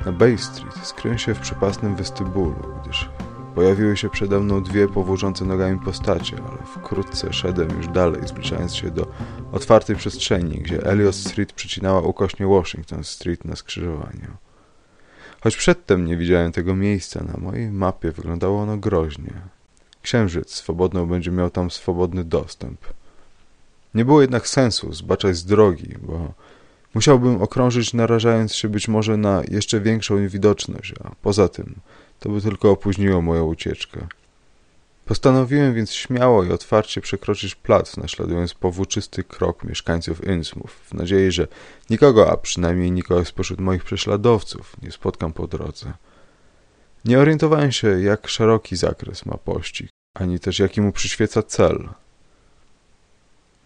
Speaker 1: Na Bay Street skryłem się w przepastnym westybulu, gdyż Pojawiły się przede mną dwie powłóczące nogami postacie, ale wkrótce szedłem już dalej, zbliżając się do otwartej przestrzeni, gdzie Elliot Street przycinała ukośnie Washington Street na skrzyżowaniu. Choć przedtem nie widziałem tego miejsca, na mojej mapie wyglądało ono groźnie. Księżyc swobodną będzie miał tam swobodny dostęp. Nie było jednak sensu zbaczać z drogi, bo musiałbym okrążyć narażając się być może na jeszcze większą widoczność, a poza tym to by tylko opóźniło moją ucieczkę. Postanowiłem więc śmiało i otwarcie przekroczyć plac, naśladując powłóczysty krok mieszkańców Innsmouth, w nadziei, że nikogo, a przynajmniej nikogo spośród moich prześladowców nie spotkam po drodze. Nie orientowałem się, jak szeroki zakres ma pościg, ani też jaki mu przyświeca cel.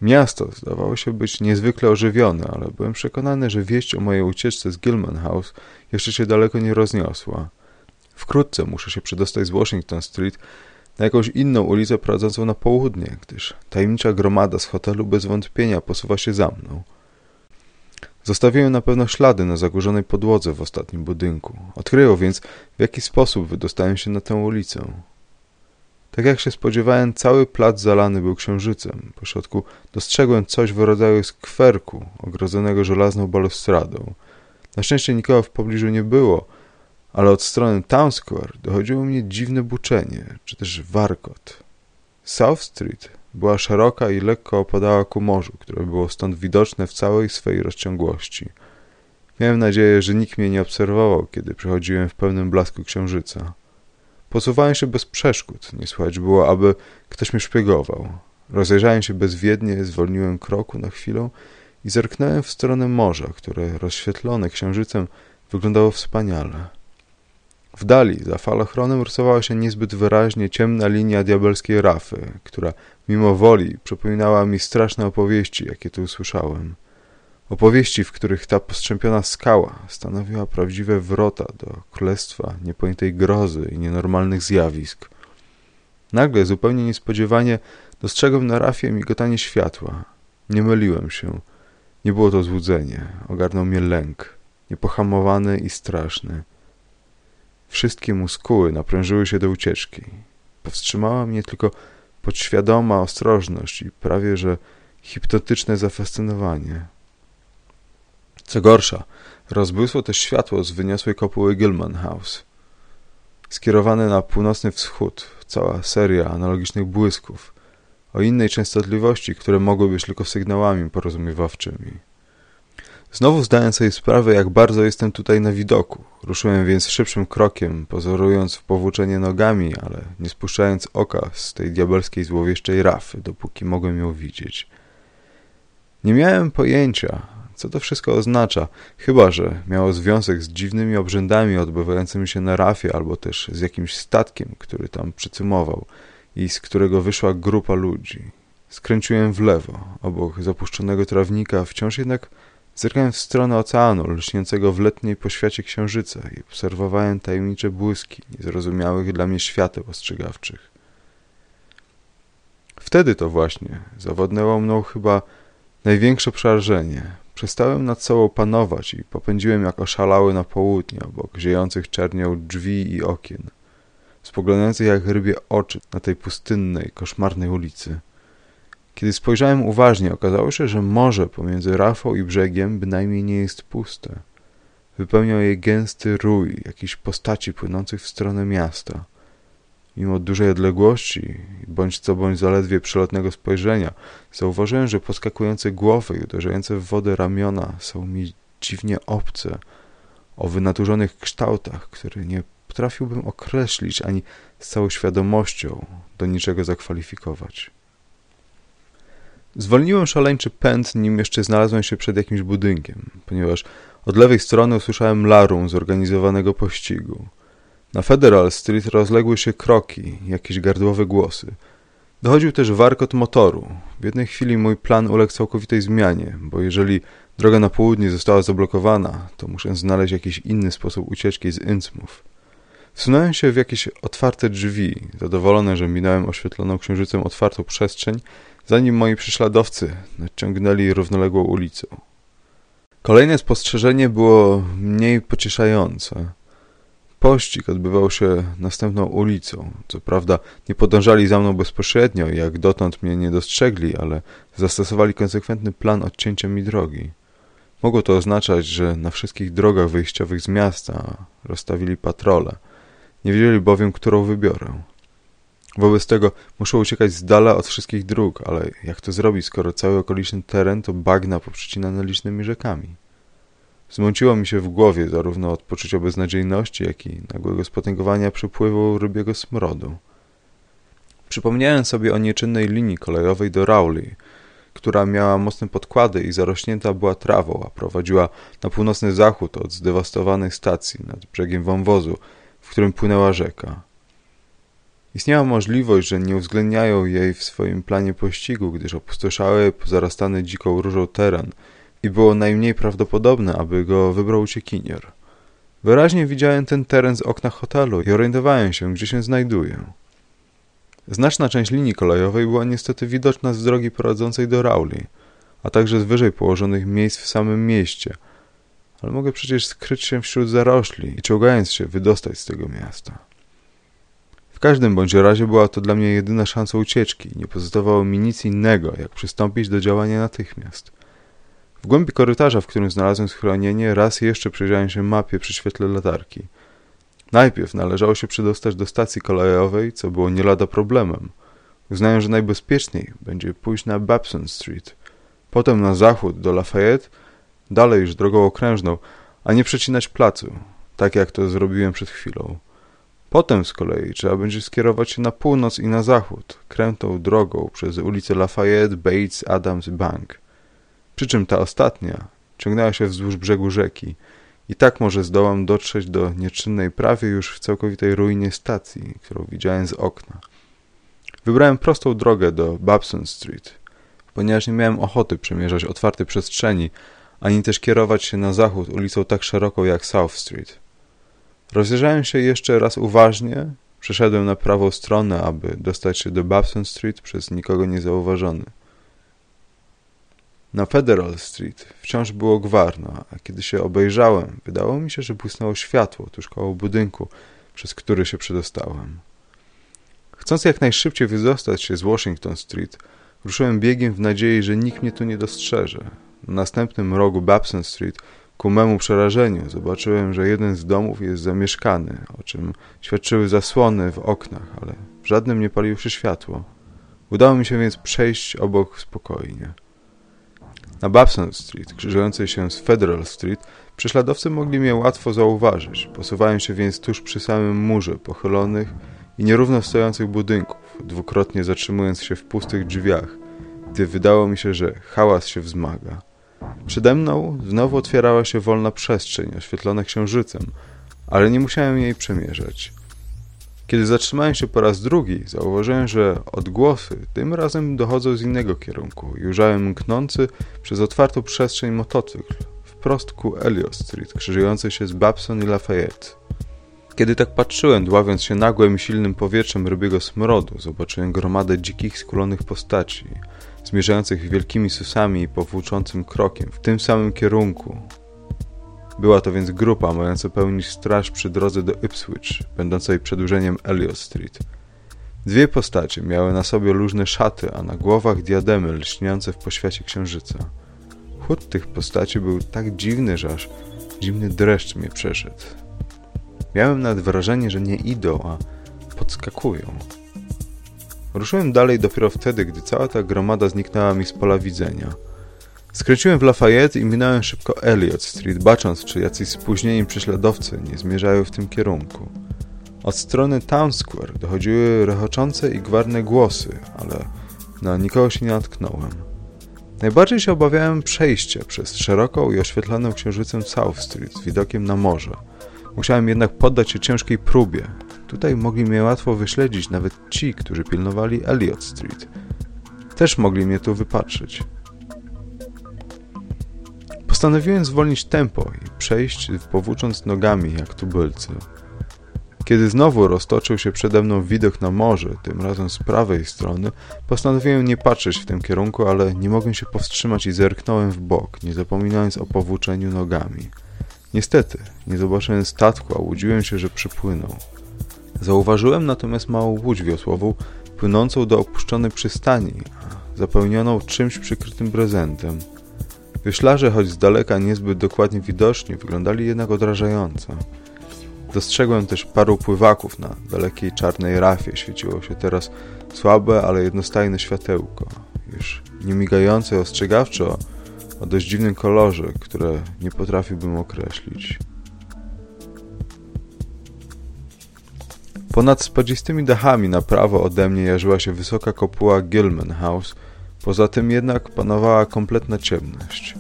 Speaker 1: Miasto zdawało się być niezwykle ożywione, ale byłem przekonany, że wieść o mojej ucieczce z Gilman House jeszcze się daleko nie rozniosła. Wkrótce muszę się przedostać z Washington Street na jakąś inną ulicę prowadzącą na południe, gdyż tajemnicza gromada z hotelu bez wątpienia posuwa się za mną. Zostawiłem na pewno ślady na zagórzonej podłodze w ostatnim budynku. Odkryją więc, w jaki sposób wydostałem się na tę ulicę. Tak jak się spodziewałem, cały plac zalany był księżycem. Po środku dostrzegłem coś w rodzaju skwerku, ogrodzonego żelazną balustradą. Na szczęście nikogo w pobliżu nie było – ale od strony Town Square dochodziło mnie dziwne buczenie, czy też warkot. South Street była szeroka i lekko opadała ku morzu, które było stąd widoczne w całej swej rozciągłości. Miałem nadzieję, że nikt mnie nie obserwował, kiedy przychodziłem w pełnym blasku księżyca. Posuwałem się bez przeszkód, nie słychać było, aby ktoś mnie szpiegował. Rozejrzałem się bezwiednie, zwolniłem kroku na chwilę i zerknąłem w stronę morza, które rozświetlone księżycem wyglądało wspaniale. W dali, za falochronem, rysowała się niezbyt wyraźnie ciemna linia diabelskiej rafy, która mimo woli przypominała mi straszne opowieści, jakie tu usłyszałem. Opowieści, w których ta postrzępiona skała stanowiła prawdziwe wrota do królestwa niepojętej grozy i nienormalnych zjawisk. Nagle, zupełnie niespodziewanie, dostrzegłem na rafie migotanie światła. Nie myliłem się. Nie było to złudzenie. Ogarnął mnie lęk. Niepohamowany i straszny. Wszystkie muskuły naprężyły się do ucieczki. Powstrzymała mnie tylko podświadoma ostrożność i prawie że hipnotyczne zafascynowanie. Co gorsza, rozbłysło też światło z wyniosłej kopuły Gilman House. Skierowane na północny wschód, cała seria analogicznych błysków, o innej częstotliwości, które mogły być tylko sygnałami porozumiewawczymi. Znowu zdałem sobie sprawę, jak bardzo jestem tutaj na widoku. Ruszyłem więc szybszym krokiem, pozorując w powłóczenie nogami, ale nie spuszczając oka z tej diabelskiej złowieszczej rafy, dopóki mogłem ją widzieć. Nie miałem pojęcia, co to wszystko oznacza, chyba że miało związek z dziwnymi obrzędami odbywającymi się na rafie, albo też z jakimś statkiem, który tam przycymował i z którego wyszła grupa ludzi. Skręciłem w lewo, obok zapuszczonego trawnika, wciąż jednak Zerkałem w stronę oceanu, lśniącego w letniej poświacie księżyca i obserwowałem tajemnicze błyski niezrozumiałych dla mnie świateł ostrzegawczych. Wtedy to właśnie zawodnęło mną chyba największe przerażenie. Przestałem nad sobą panować i popędziłem jak oszalały na południe, obok ziejących czernią drzwi i okien, spoglądających jak rybie oczy na tej pustynnej, koszmarnej ulicy. Kiedy spojrzałem uważnie, okazało się, że morze pomiędzy rafą i brzegiem bynajmniej nie jest puste. Wypełniał je gęsty rój jakichś postaci płynących w stronę miasta. Mimo dużej odległości, bądź co bądź zaledwie przelotnego spojrzenia, zauważyłem, że poskakujące głowy i uderzające w wodę ramiona są mi dziwnie obce, o wynaturzonych kształtach, które nie potrafiłbym określić ani z całą świadomością do niczego zakwalifikować. Zwolniłem szaleńczy pęd, nim jeszcze znalazłem się przed jakimś budynkiem, ponieważ od lewej strony usłyszałem larum zorganizowanego pościgu. Na Federal Street rozległy się kroki, jakieś gardłowe głosy. Dochodził też warkot motoru. W jednej chwili mój plan uległ całkowitej zmianie, bo jeżeli droga na południe została zablokowana, to muszę znaleźć jakiś inny sposób ucieczki z Innsmouth. Wsunąłem się w jakieś otwarte drzwi, zadowolony, że minąłem oświetloną księżycem otwartą przestrzeń zanim moi prześladowcy nadciągnęli równoległą ulicą. Kolejne spostrzeżenie było mniej pocieszające. Pościg odbywał się następną ulicą. Co prawda nie podążali za mną bezpośrednio, jak dotąd mnie nie dostrzegli, ale zastosowali konsekwentny plan odcięcia mi drogi. Mogło to oznaczać, że na wszystkich drogach wyjściowych z miasta rozstawili patrole. Nie wiedzieli bowiem, którą wybiorę. Wobec tego muszę uciekać z dala od wszystkich dróg, ale jak to zrobić, skoro cały okoliczny teren to bagna poprzecinane licznymi rzekami? Zmąciło mi się w głowie zarówno od poczucia beznadziejności, jak i nagłego spotęgowania przypływu rybiego smrodu. Przypomniałem sobie o nieczynnej linii kolejowej do Rowley, która miała mocne podkłady i zarośnięta była trawą, a prowadziła na północny zachód od zdewastowanej stacji nad brzegiem wąwozu, w którym płynęła rzeka. Istniała możliwość, że nie uwzględniają jej w swoim planie pościgu, gdyż opustoszały pozarastany dziką różą teren i było najmniej prawdopodobne, aby go wybrał uciekinier. Wyraźnie widziałem ten teren z okna hotelu i orientowałem się, gdzie się znajduję. Znaczna część linii kolejowej była niestety widoczna z drogi prowadzącej do Rowley, a także z wyżej położonych miejsc w samym mieście, ale mogę przecież skryć się wśród zarośli i czołgając się wydostać z tego miasta. W każdym bądź razie była to dla mnie jedyna szansa ucieczki nie pozostawało mi nic innego, jak przystąpić do działania natychmiast. W głębi korytarza, w którym znalazłem schronienie, raz jeszcze przyjrzałem się mapie przy świetle latarki. Najpierw należało się przedostać do stacji kolejowej, co było nie lada problemem. Uznałem, że najbezpieczniej będzie pójść na Babson Street, potem na zachód do Lafayette, dalej już drogą okrężną, a nie przecinać placu, tak jak to zrobiłem przed chwilą. Potem z kolei trzeba będzie skierować się na północ i na zachód, krętą drogą przez ulice Lafayette, Bates, Adams i Bank. Przy czym ta ostatnia ciągnęła się wzdłuż brzegu rzeki i tak może zdołam dotrzeć do nieczynnej prawie już w całkowitej ruinie stacji, którą widziałem z okna. Wybrałem prostą drogę do Babson Street, ponieważ nie miałem ochoty przemierzać otwartej przestrzeni, ani też kierować się na zachód ulicą tak szeroką jak South Street. Rozejrzałem się jeszcze raz uważnie, przeszedłem na prawą stronę, aby dostać się do Babson Street przez nikogo niezauważony. Na Federal Street wciąż było gwarno, a kiedy się obejrzałem, wydało mi się, że błysnęło światło tuż koło budynku, przez który się przedostałem. Chcąc jak najszybciej wydostać się z Washington Street, ruszyłem biegiem w nadziei, że nikt mnie tu nie dostrzeże. Na następnym rogu Babson Street, ku memu przerażeniu, zobaczyłem, że jeden z domów jest zamieszkany, o czym świadczyły zasłony w oknach, ale w żadnym nie paliło się światło. Udało mi się więc przejść obok spokojnie. Na Babson Street, krzyżującej się z Federal Street, prześladowcy mogli mnie łatwo zauważyć. Posuwałem się więc tuż przy samym murze pochylonych i nierówno stojących budynków, dwukrotnie zatrzymując się w pustych drzwiach, gdy wydało mi się, że hałas się wzmaga. Przede mną znowu otwierała się wolna przestrzeń oświetlona księżycem, ale nie musiałem jej przemierzać. Kiedy zatrzymałem się po raz drugi, zauważyłem, że odgłosy tym razem dochodzą z innego kierunku i ujrzałem mknący przez otwartą przestrzeń motocykl wprost ku Elliot Street, krzyżującej się z Babson i Lafayette. Kiedy tak patrzyłem, dławiąc się nagłym, silnym powietrzem rybiego smrodu, zobaczyłem gromadę dzikich, skulonych postaci, zmierzających wielkimi susami i powłóczącym krokiem w tym samym kierunku, była to więc grupa mająca pełnić straż przy drodze do Ipswich, będącej przedłużeniem Elliot Street. Dwie postacie miały na sobie luźne szaty, a na głowach diademy lśniące w poświacie księżyca. Chód tych postaci był tak dziwny, że aż zimny dreszcz mnie przeszedł. Miałem nawet wrażenie, że nie idą, a podskakują. Ruszyłem dalej dopiero wtedy, gdy cała ta gromada zniknęła mi z pola widzenia – Skręciłem w Lafayette i minąłem szybko Elliot Street, bacząc, czy jacyś spóźnieni prześladowcy nie zmierzają w tym kierunku. Od strony Town Square dochodziły rechoczące i gwarne głosy, ale na nikogo się nie natknąłem. Najbardziej się obawiałem przejścia przez szeroką i oświetloną księżycem South Street z widokiem na morze. Musiałem jednak poddać się ciężkiej próbie. Tutaj mogli mnie łatwo wyśledzić nawet ci, którzy pilnowali Elliot Street. Też mogli mnie tu wypatrzyć. Postanowiłem zwolnić tempo i przejść powłócząc nogami jak tubylcy. Kiedy znowu roztoczył się przede mną widok na morze, tym razem z prawej strony, postanowiłem nie patrzeć w tym kierunku, ale nie mogłem się powstrzymać i zerknąłem w bok, nie zapominając o powłóczeniu nogami. Niestety, nie zobaczyłem statku, a łudziłem się, że przypłynął. Zauważyłem natomiast małą łódź wiosłową płynącą do opuszczonej przystani, zapełnioną czymś przykrytym prezentem. Wyślarze, choć z daleka niezbyt dokładnie widoczni, wyglądali jednak odrażająco. Dostrzegłem też paru pływaków na dalekiej czarnej rafie. Świeciło się teraz słabe, ale jednostajne światełko. Już nie migające ostrzegawczo o dość dziwnym kolorze, które nie potrafiłbym określić. Ponad spadzistymi dachami na prawo ode mnie jarzyła się wysoka kopuła Gilman House – Poza tym jednak panowała kompletna ciemność.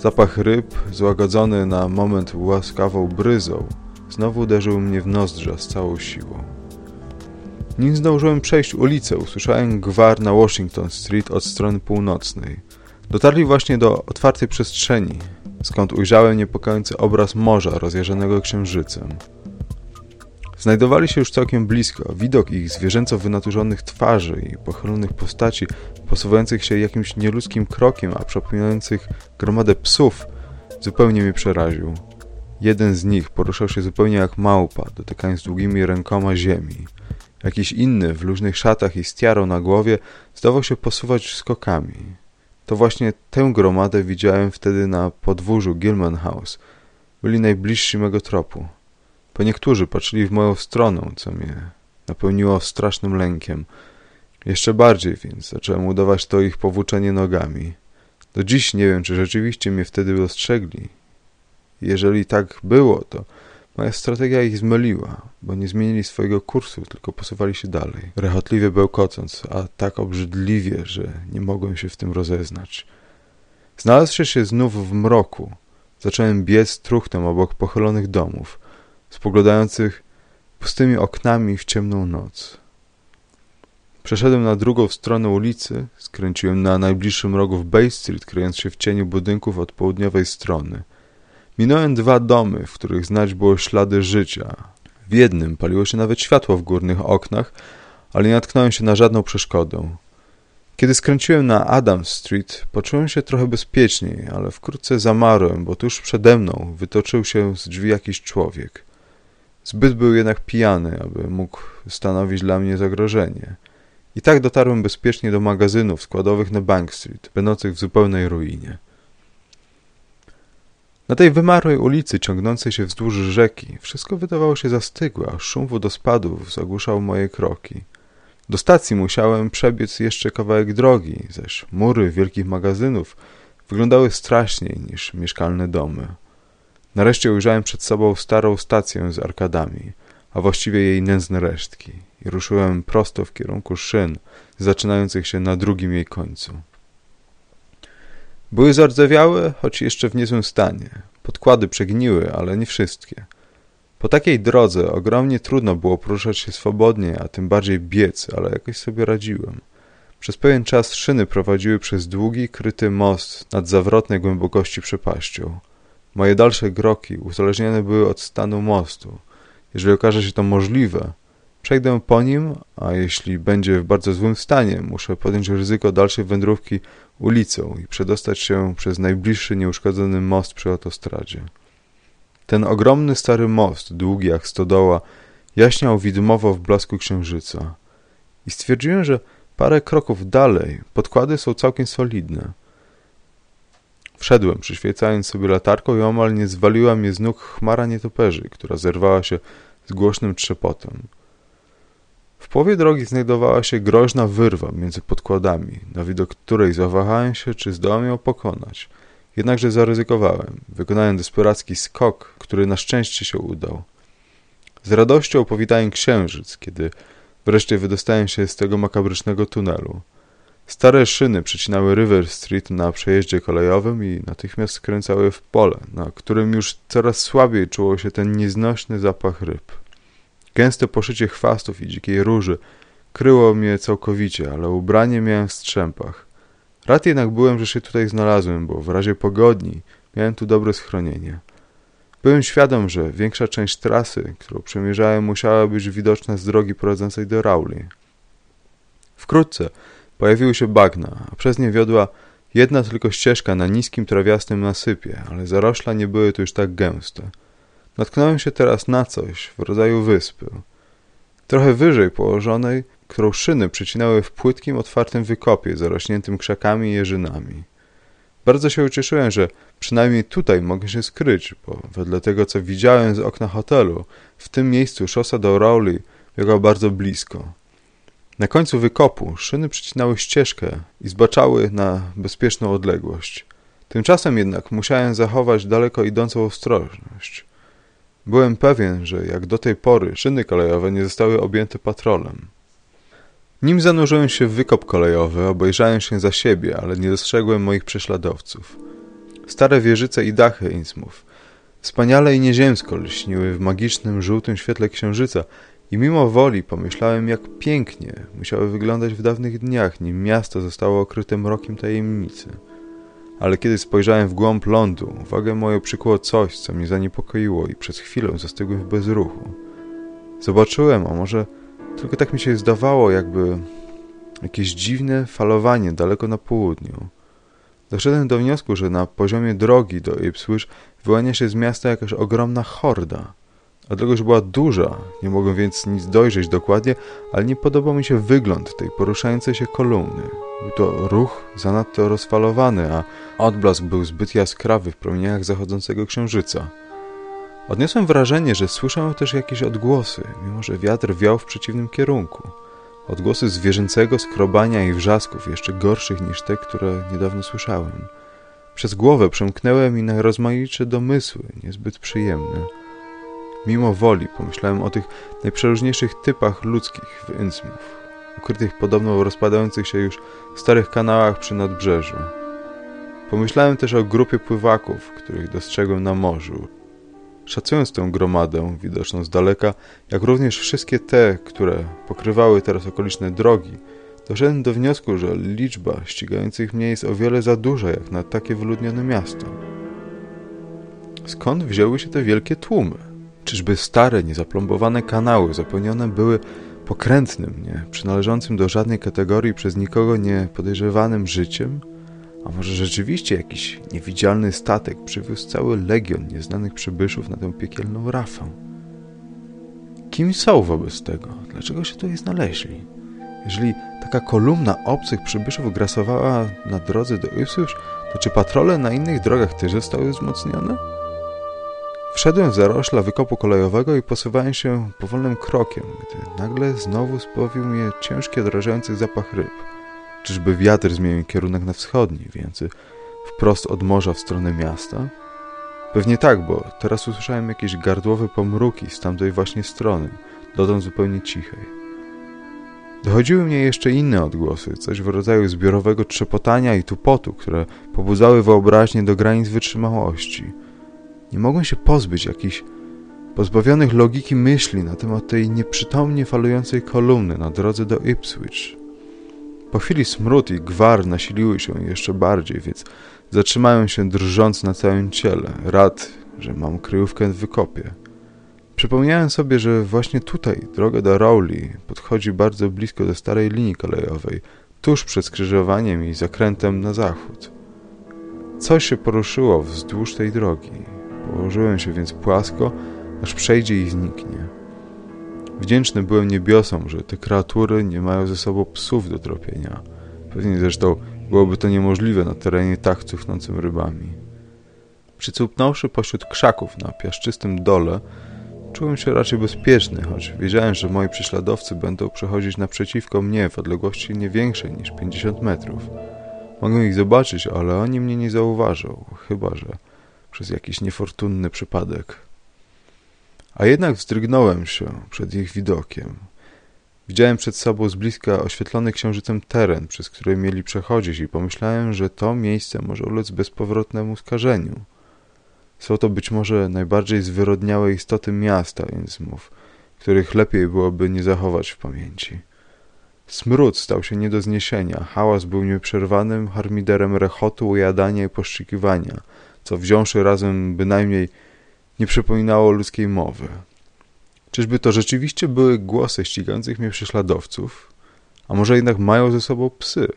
Speaker 1: Zapach ryb, złagodzony na moment łaskawą bryzą, znowu uderzył mnie w nozdrza z całą siłą. Nim zdążyłem przejść ulicę, usłyszałem gwar na Washington Street od strony północnej. Dotarli właśnie do otwartej przestrzeni, skąd ujrzałem niepokojący obraz morza rozjarzonego księżycem. Znajdowali się już całkiem blisko. Widok ich zwierzęco wynaturzonych twarzy i pochylonych postaci, posuwających się jakimś nieludzkim krokiem, a przepominających gromadę psów, zupełnie mnie przeraził. Jeden z nich poruszał się zupełnie jak małpa, dotykając długimi rękoma ziemi. Jakiś inny, w luźnych szatach i z tiarą na głowie, zdawał się posuwać skokami. To właśnie tę gromadę widziałem wtedy na podwórzu Gilman House. Byli najbliżsi mego tropu bo niektórzy patrzyli w moją stronę, co mnie napełniło strasznym lękiem. Jeszcze bardziej więc zacząłem udawać to ich powłóczenie nogami. Do dziś nie wiem, czy rzeczywiście mnie wtedy dostrzegli. Jeżeli tak było, to moja strategia ich zmyliła, bo nie zmienili swojego kursu, tylko posuwali się dalej, rechotliwie bełkocąc, a tak obrzydliwie, że nie mogłem się w tym rozeznać. Znalazłszy się znów w mroku, zacząłem biec truchtem obok pochylonych domów – spoglądających pustymi oknami w ciemną noc. Przeszedłem na drugą stronę ulicy, skręciłem na najbliższym rogu w Bay Street, kryjąc się w cieniu budynków od południowej strony. Minąłem dwa domy, w których znać było ślady życia. W jednym paliło się nawet światło w górnych oknach, ale nie natknąłem się na żadną przeszkodę. Kiedy skręciłem na Adams Street, poczułem się trochę bezpieczniej, ale wkrótce zamarłem, bo tuż przede mną wytoczył się z drzwi jakiś człowiek. Zbyt był jednak pijany, aby mógł stanowić dla mnie zagrożenie. I tak dotarłem bezpiecznie do magazynów składowych na Bank Street, będących w zupełnej ruinie. Na tej wymarłej ulicy ciągnącej się wzdłuż rzeki wszystko wydawało się zastygłe, a szum wodospadów zagłuszał moje kroki. Do stacji musiałem przebiec jeszcze kawałek drogi, zaś mury wielkich magazynów wyglądały straszniej niż mieszkalne domy. Nareszcie ujrzałem przed sobą starą stację z arkadami, a właściwie jej nędzne resztki i ruszyłem prosto w kierunku szyn zaczynających się na drugim jej końcu. Były zardzewiałe, choć jeszcze w niezłym stanie. Podkłady przegniły, ale nie wszystkie. Po takiej drodze ogromnie trudno było poruszać się swobodnie, a tym bardziej biec, ale jakoś sobie radziłem. Przez pewien czas szyny prowadziły przez długi, kryty most nad zawrotnej głębokości przepaścią. Moje dalsze kroki uzależnione były od stanu mostu. Jeżeli okaże się to możliwe, przejdę po nim, a jeśli będzie w bardzo złym stanie, muszę podjąć ryzyko dalszej wędrówki ulicą i przedostać się przez najbliższy nieuszkodzony most przy autostradzie. Ten ogromny stary most, długi jak stodoła, jaśniał widmowo w blasku księżyca. I stwierdziłem, że parę kroków dalej podkłady są całkiem solidne. Wszedłem, przyświecając sobie latarką i omal nie zwaliła mnie z nóg chmara nietoperzy, która zerwała się z głośnym trzepotem. W połowie drogi znajdowała się groźna wyrwa między podkładami, na widok której zawahałem się, czy zdołam ją pokonać. Jednakże zaryzykowałem. Wykonałem desperacki skok, który na szczęście się udał. Z radością powitałem księżyc, kiedy wreszcie wydostałem się z tego makabrycznego tunelu. Stare szyny przecinały River Street na przejeździe kolejowym i natychmiast skręcały w pole, na którym już coraz słabiej czuło się ten nieznośny zapach ryb. Gęste poszycie chwastów i dzikiej róży kryło mnie całkowicie, ale ubranie miałem w strzępach. Rad jednak byłem, że się tutaj znalazłem, bo w razie pogodni miałem tu dobre schronienie. Byłem świadom, że większa część trasy, którą przemierzałem, musiała być widoczna z drogi prowadzącej do Rowley. Wkrótce pojawiły się bagna, a przez nie wiodła jedna tylko ścieżka na niskim trawiastym nasypie, ale zarośla nie były tu już tak gęste. Natknąłem się teraz na coś w rodzaju wyspy. Trochę wyżej położonej, którą szyny przecinały w płytkim, otwartym wykopie zarośniętym krzakami i jeżynami. Bardzo się ucieszyłem, że przynajmniej tutaj mogę się skryć, bo wedle tego, co widziałem z okna hotelu, w tym miejscu szosa do Rowley biegła bardzo blisko. Na końcu wykopu szyny przycinały ścieżkę i zbaczały na bezpieczną odległość. Tymczasem jednak musiałem zachować daleko idącą ostrożność. Byłem pewien, że jak do tej pory szyny kolejowe nie zostały objęte patrolem. Nim zanurzyłem się w wykop kolejowy, obejrzałem się za siebie, ale nie dostrzegłem moich prześladowców. Stare wieżyce i dachy Innsmouth wspaniale i nieziemsko lśniły w magicznym, żółtym świetle księżyca i mimo woli pomyślałem, jak pięknie musiały wyglądać w dawnych dniach, nim miasto zostało okryte mrokiem tajemnicy. Ale kiedy spojrzałem w głąb lądu, uwagę moją przykuło coś, co mnie zaniepokoiło i przez chwilę zastygłem w bezruchu. Zobaczyłem, a może tylko tak mi się zdawało, jakby jakieś dziwne falowanie daleko na południu. Doszedłem do wniosku, że na poziomie drogi do Ipswich wyłania się z miasta jakaś ogromna horda. Odległość była duża, nie mogłem więc nic dojrzeć dokładnie, ale nie podobał mi się wygląd tej poruszającej się kolumny. Był to ruch zanadto rozfalowany, a odblask był zbyt jaskrawy w promieniach zachodzącego księżyca. Odniosłem wrażenie, że słyszę też jakieś odgłosy, mimo że wiatr wiał w przeciwnym kierunku. Odgłosy zwierzęcego skrobania i wrzasków, jeszcze gorszych niż te, które niedawno słyszałem. Przez głowę przemknęły mi najrozmaitsze domysły, niezbyt przyjemne. Mimo woli pomyślałem o tych najprzeróżniejszych typach ludzkich w Innsmouth, ukrytych podobno w rozpadających się już starych kanałach przy nadbrzeżu. Pomyślałem też o grupie pływaków, których dostrzegłem na morzu, Szacując tę gromadę widoczną z daleka, jak również wszystkie te, które pokrywały teraz okoliczne drogi, doszedłem do wniosku, że liczba ścigających mnie jest o wiele za duża jak na takie wyludnione miasto. Skąd wzięły się te wielkie tłumy? Czyżby stare, niezaplombowane kanały zapełnione były pokrętnym, nie przynależącym do żadnej kategorii przez nikogo nie podejrzewanym życiem? A może rzeczywiście jakiś niewidzialny statek przywiózł cały legion nieznanych przybyszów na tę piekielną rafę? Kim są wobec tego? Dlaczego się tutaj znaleźli? Jeżeli taka kolumna obcych przybyszów grasowała na drodze do Ipswich, to czy patrole na innych drogach też zostały wzmocnione? Wszedłem w zarośla wykopu kolejowego i posuwałem się powolnym krokiem, gdy nagle znowu spowił mnie ciężki, odrażający zapach ryb. Czyżby wiatr zmienił kierunek na wschodni, więc wprost od morza w stronę miasta? Pewnie tak, bo teraz usłyszałem jakieś gardłowe pomruki z tamtej właśnie strony, dotąd zupełnie cichej. Dochodziły mnie jeszcze inne odgłosy, coś w rodzaju zbiorowego trzepotania i tupotu, które pobudzały wyobraźnię do granic wytrzymałości. Nie mogłem się pozbyć jakichś pozbawionych logiki myśli na temat tej nieprzytomnie falującej kolumny na drodze do Ipswich. Po chwili smród i gwar nasiliły się jeszcze bardziej, więc zatrzymałem się drżąc na całym ciele, rad, że mam kryjówkę w wykopie. Przypomniałem sobie, że właśnie tutaj droga do Rowley podchodzi bardzo blisko do starej linii kolejowej, tuż przed skrzyżowaniem i zakrętem na zachód. Coś się poruszyło wzdłuż tej drogi. Położyłem się więc płasko, aż przejdzie i zniknie. Wdzięczny byłem niebiosom, że te kreatury nie mają ze sobą psów do tropienia. Pewnie zresztą byłoby to niemożliwe na terenie tak cuchnącym rybami. Przycupnąwszy pośród krzaków na piaszczystym dole, Czułem się raczej bezpieczny, choć wiedziałem, że moi prześladowcy będą przechodzić naprzeciwko mnie w odległości nie większej niż 50 metrów. Mogę ich zobaczyć, ale oni mnie nie zauważą, chyba że przez jakiś niefortunny przypadek. A jednak wzdrygnąłem się przed ich widokiem. Widziałem przed sobą z bliska oświetlony księżycem teren, przez który mieli przechodzić i pomyślałem, że to miejsce może ulec bezpowrotnemu skażeniu. Są to być może najbardziej zwyrodniałe istoty miasta Innsmouth, których lepiej byłoby nie zachować w pamięci. Smród stał się nie do zniesienia, hałas był nieprzerwanym harmiderem rechotu, ujadania i poszczykiwania, co wziąwszy razem bynajmniej nie przypominało ludzkiej mowy. Czyżby to rzeczywiście były głosy ścigających mnie prześladowców? A może jednak mają ze sobą psy?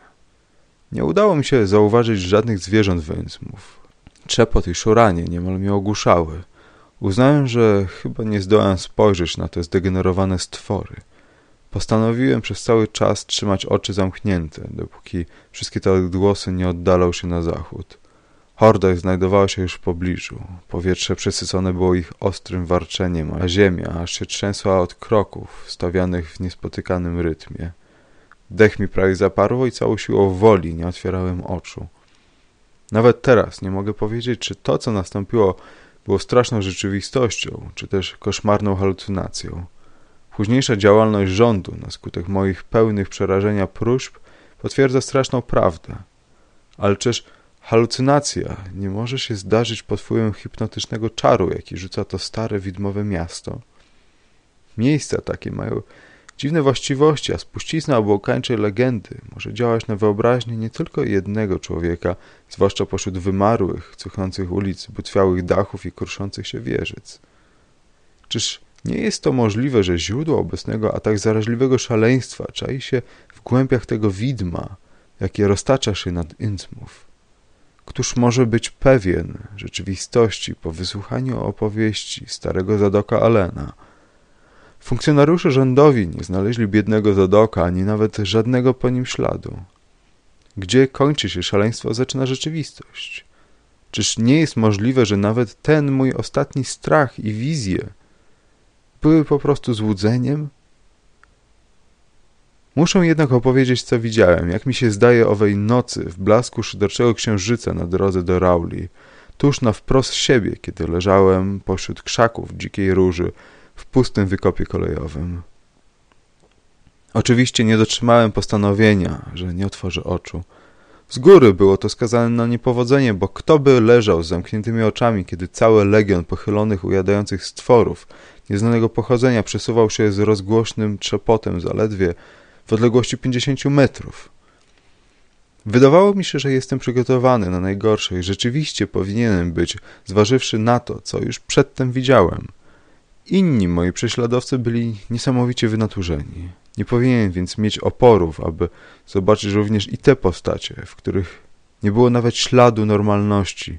Speaker 1: Nie udało mi się zauważyć żadnych zwierząt w Innsmouth. Trzepot i szuranie niemal mnie ogłuszały. Uznałem, że chyba nie zdołam spojrzeć na te zdegenerowane stwory. Postanowiłem przez cały czas trzymać oczy zamknięte, dopóki wszystkie te odgłosy nie oddalał się na zachód. Horda znajdowała się już w pobliżu. Powietrze przesycone było ich ostrym warczeniem, a ziemia aż się trzęsła od kroków stawianych w niespotykanym rytmie. Dech mi prawie zaparło i całą siłą woli nie otwierałem oczu. Nawet teraz nie mogę powiedzieć, czy to, co nastąpiło, było straszną rzeczywistością, czy też koszmarną halucynacją. Późniejsza działalność rządu na skutek moich pełnych przerażenia próśb potwierdza straszną prawdę. Ale czyż halucynacja nie może się zdarzyć pod wpływem hipnotycznego czaru, jaki rzuca to stare widmowe miasto? Miejsca takie mają Dziwne właściwości, a spuścizna obłokańczej legendy może działać na wyobraźnię nie tylko jednego człowieka, zwłaszcza pośród wymarłych, cuchnących ulic, butwiałych dachów i kruszących się wieżyc. Czyż nie jest to możliwe, że źródło obecnego, a tak zaraźliwego szaleństwa czai się w głębiach tego widma, jakie roztacza się nad Innsmouth? Któż może być pewien rzeczywistości po wysłuchaniu opowieści starego Zadoka Alena – Funkcjonariusze rządowi nie znaleźli biednego Zadoka, ani nawet żadnego po nim śladu. Gdzie kończy się szaleństwo, zaczyna rzeczywistość. Czyż nie jest możliwe, że nawet ten mój ostatni strach i wizje były po prostu złudzeniem? Muszę jednak opowiedzieć, co widziałem, jak mi się zdaje owej nocy w blasku szyderczego księżyca na drodze do Rauli, tuż na wprost siebie, kiedy leżałem pośród krzaków dzikiej róży, w pustym wykopie kolejowym. Oczywiście nie dotrzymałem postanowienia, że nie otworzę oczu. Z góry było to skazane na niepowodzenie, bo kto by leżał z zamkniętymi oczami, kiedy cały legion pochylonych, ujadających stworów nieznanego pochodzenia przesuwał się z rozgłośnym trzepotem zaledwie w odległości 50 metrów. Wydawało mi się, że jestem przygotowany na najgorsze i rzeczywiście powinienem być, zważywszy na to, co już przedtem widziałem – Inni moi prześladowcy byli niesamowicie wynaturzeni. Nie powinien więc mieć oporów, aby zobaczyć również i te postacie, w których nie było nawet śladu normalności.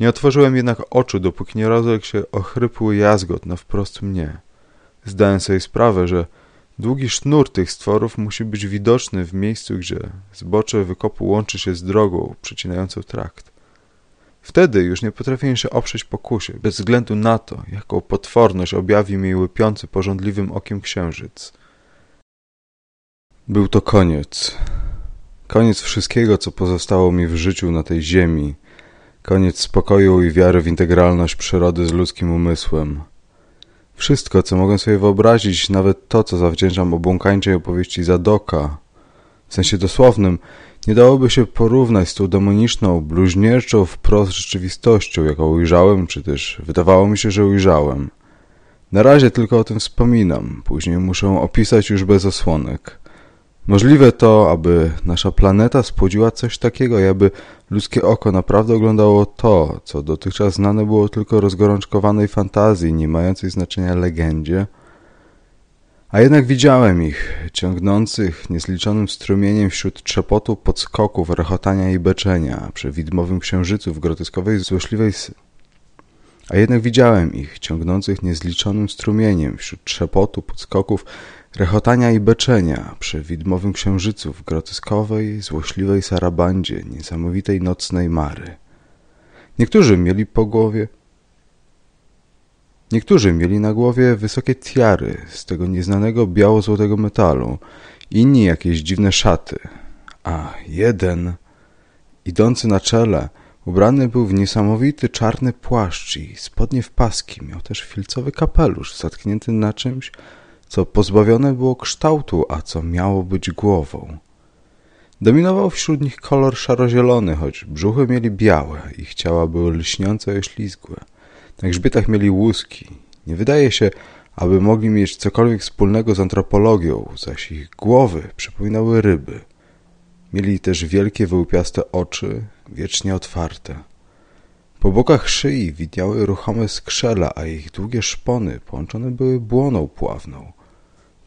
Speaker 1: Nie otworzyłem jednak oczu, dopóki nie rozległ się ochrypły jazgot na wprost mnie. Zdałem sobie sprawę, że długi sznur tych stworów musi być widoczny w miejscu, gdzie zbocze wykopu łączy się z drogą przecinającą trakt. Wtedy już nie potrafię się oprzeć pokusie, bez względu na to, jaką potworność objawi mi łypiący porządliwym okiem księżyc. Był to koniec. Koniec wszystkiego, co pozostało mi w życiu na tej ziemi. Koniec spokoju i wiary w integralność przyrody z ludzkim umysłem. Wszystko, co mogę sobie wyobrazić, nawet to, co zawdzięczam obłąkańczej opowieści Zadoka, w sensie dosłownym, nie dałoby się porównać z tą demoniczną, bluźnierczą wprost rzeczywistością, jaką ujrzałem, czy też wydawało mi się, że ujrzałem. Na razie tylko o tym wspominam, później muszę opisać już bez osłonek. Możliwe to, aby nasza planeta spłodziła coś takiego, aby ludzkie oko naprawdę oglądało to, co dotychczas znane było tylko rozgorączkowanej fantazji, nie mającej znaczenia legendzie. A jednak widziałem ich, ciągnących niezliczonym strumieniem wśród trzepotu podskoków, rechotania i beczenia, przy widmowym księżycu w groteskowej, złośliwej... A jednak widziałem ich, ciągnących niezliczonym strumieniem wśród trzepotu podskoków, rechotania i beczenia przy widmowym księżycu w groteskowej, złośliwej sarabandzie niesamowitej nocnej mary. Niektórzy mieli po głowie Niektórzy mieli na głowie wysokie tiary z tego nieznanego biało-złotego metalu, inni jakieś dziwne szaty, a jeden, idący na czele, ubrany był w niesamowity czarny płaszcz i spodnie w paski, miał też filcowy kapelusz zatknięty na czymś, co pozbawione było kształtu, a co miało być głową. Dominował wśród nich kolor szarozielony, choć brzuchy mieli białe, ich ciała były lśniące i ślizgłe. Na grzbietach mieli łuski. Nie wydaje się, aby mogli mieć cokolwiek wspólnego z antropologią, zaś ich głowy przypominały ryby. Mieli też wielkie wyłupiaste oczy, wiecznie otwarte. Po bokach szyi widniały ruchome skrzela, a ich długie szpony połączone były błoną pławną.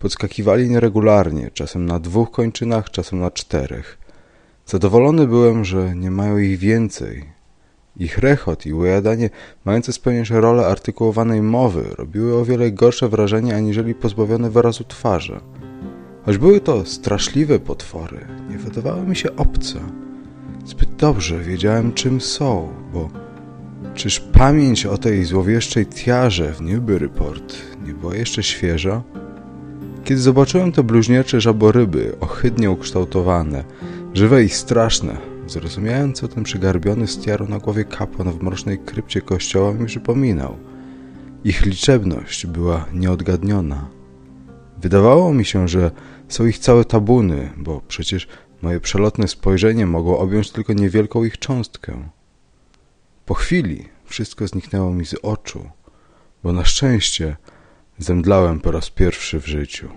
Speaker 1: Podskakiwali nieregularnie, czasem na dwóch kończynach, czasem na czterech. Zadowolony byłem, że nie mają ich więcej. Ich rechot i ujadanie, mające spełniać rolę artykułowanej mowy, robiły o wiele gorsze wrażenie aniżeli pozbawione wyrazu twarze. Choć były to straszliwe potwory, nie wydawały mi się obce. Zbyt dobrze wiedziałem, czym są, bo czyż pamięć o tej złowieszczej tiarze w Newburyport nie była jeszcze świeża? Kiedy zobaczyłem te bluźniercze żaboryby, ohydnie ukształtowane, żywe i straszne, zrozumiałem, co ten przygarbiony stiaro na głowie kapłan w mrocznej krypcie kościoła mi przypominał. Ich liczebność była nieodgadniona. Wydawało mi się, że są ich całe tabuny, bo przecież moje przelotne spojrzenie mogło objąć tylko niewielką ich cząstkę. Po chwili wszystko zniknęło mi z oczu, bo na szczęście zemdlałem po raz pierwszy w życiu.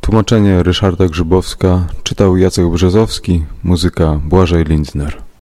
Speaker 1: Tłumaczenie Ryszarda Grzybowska czytał Jacek Brzezowski, muzyka Błażej Lindner.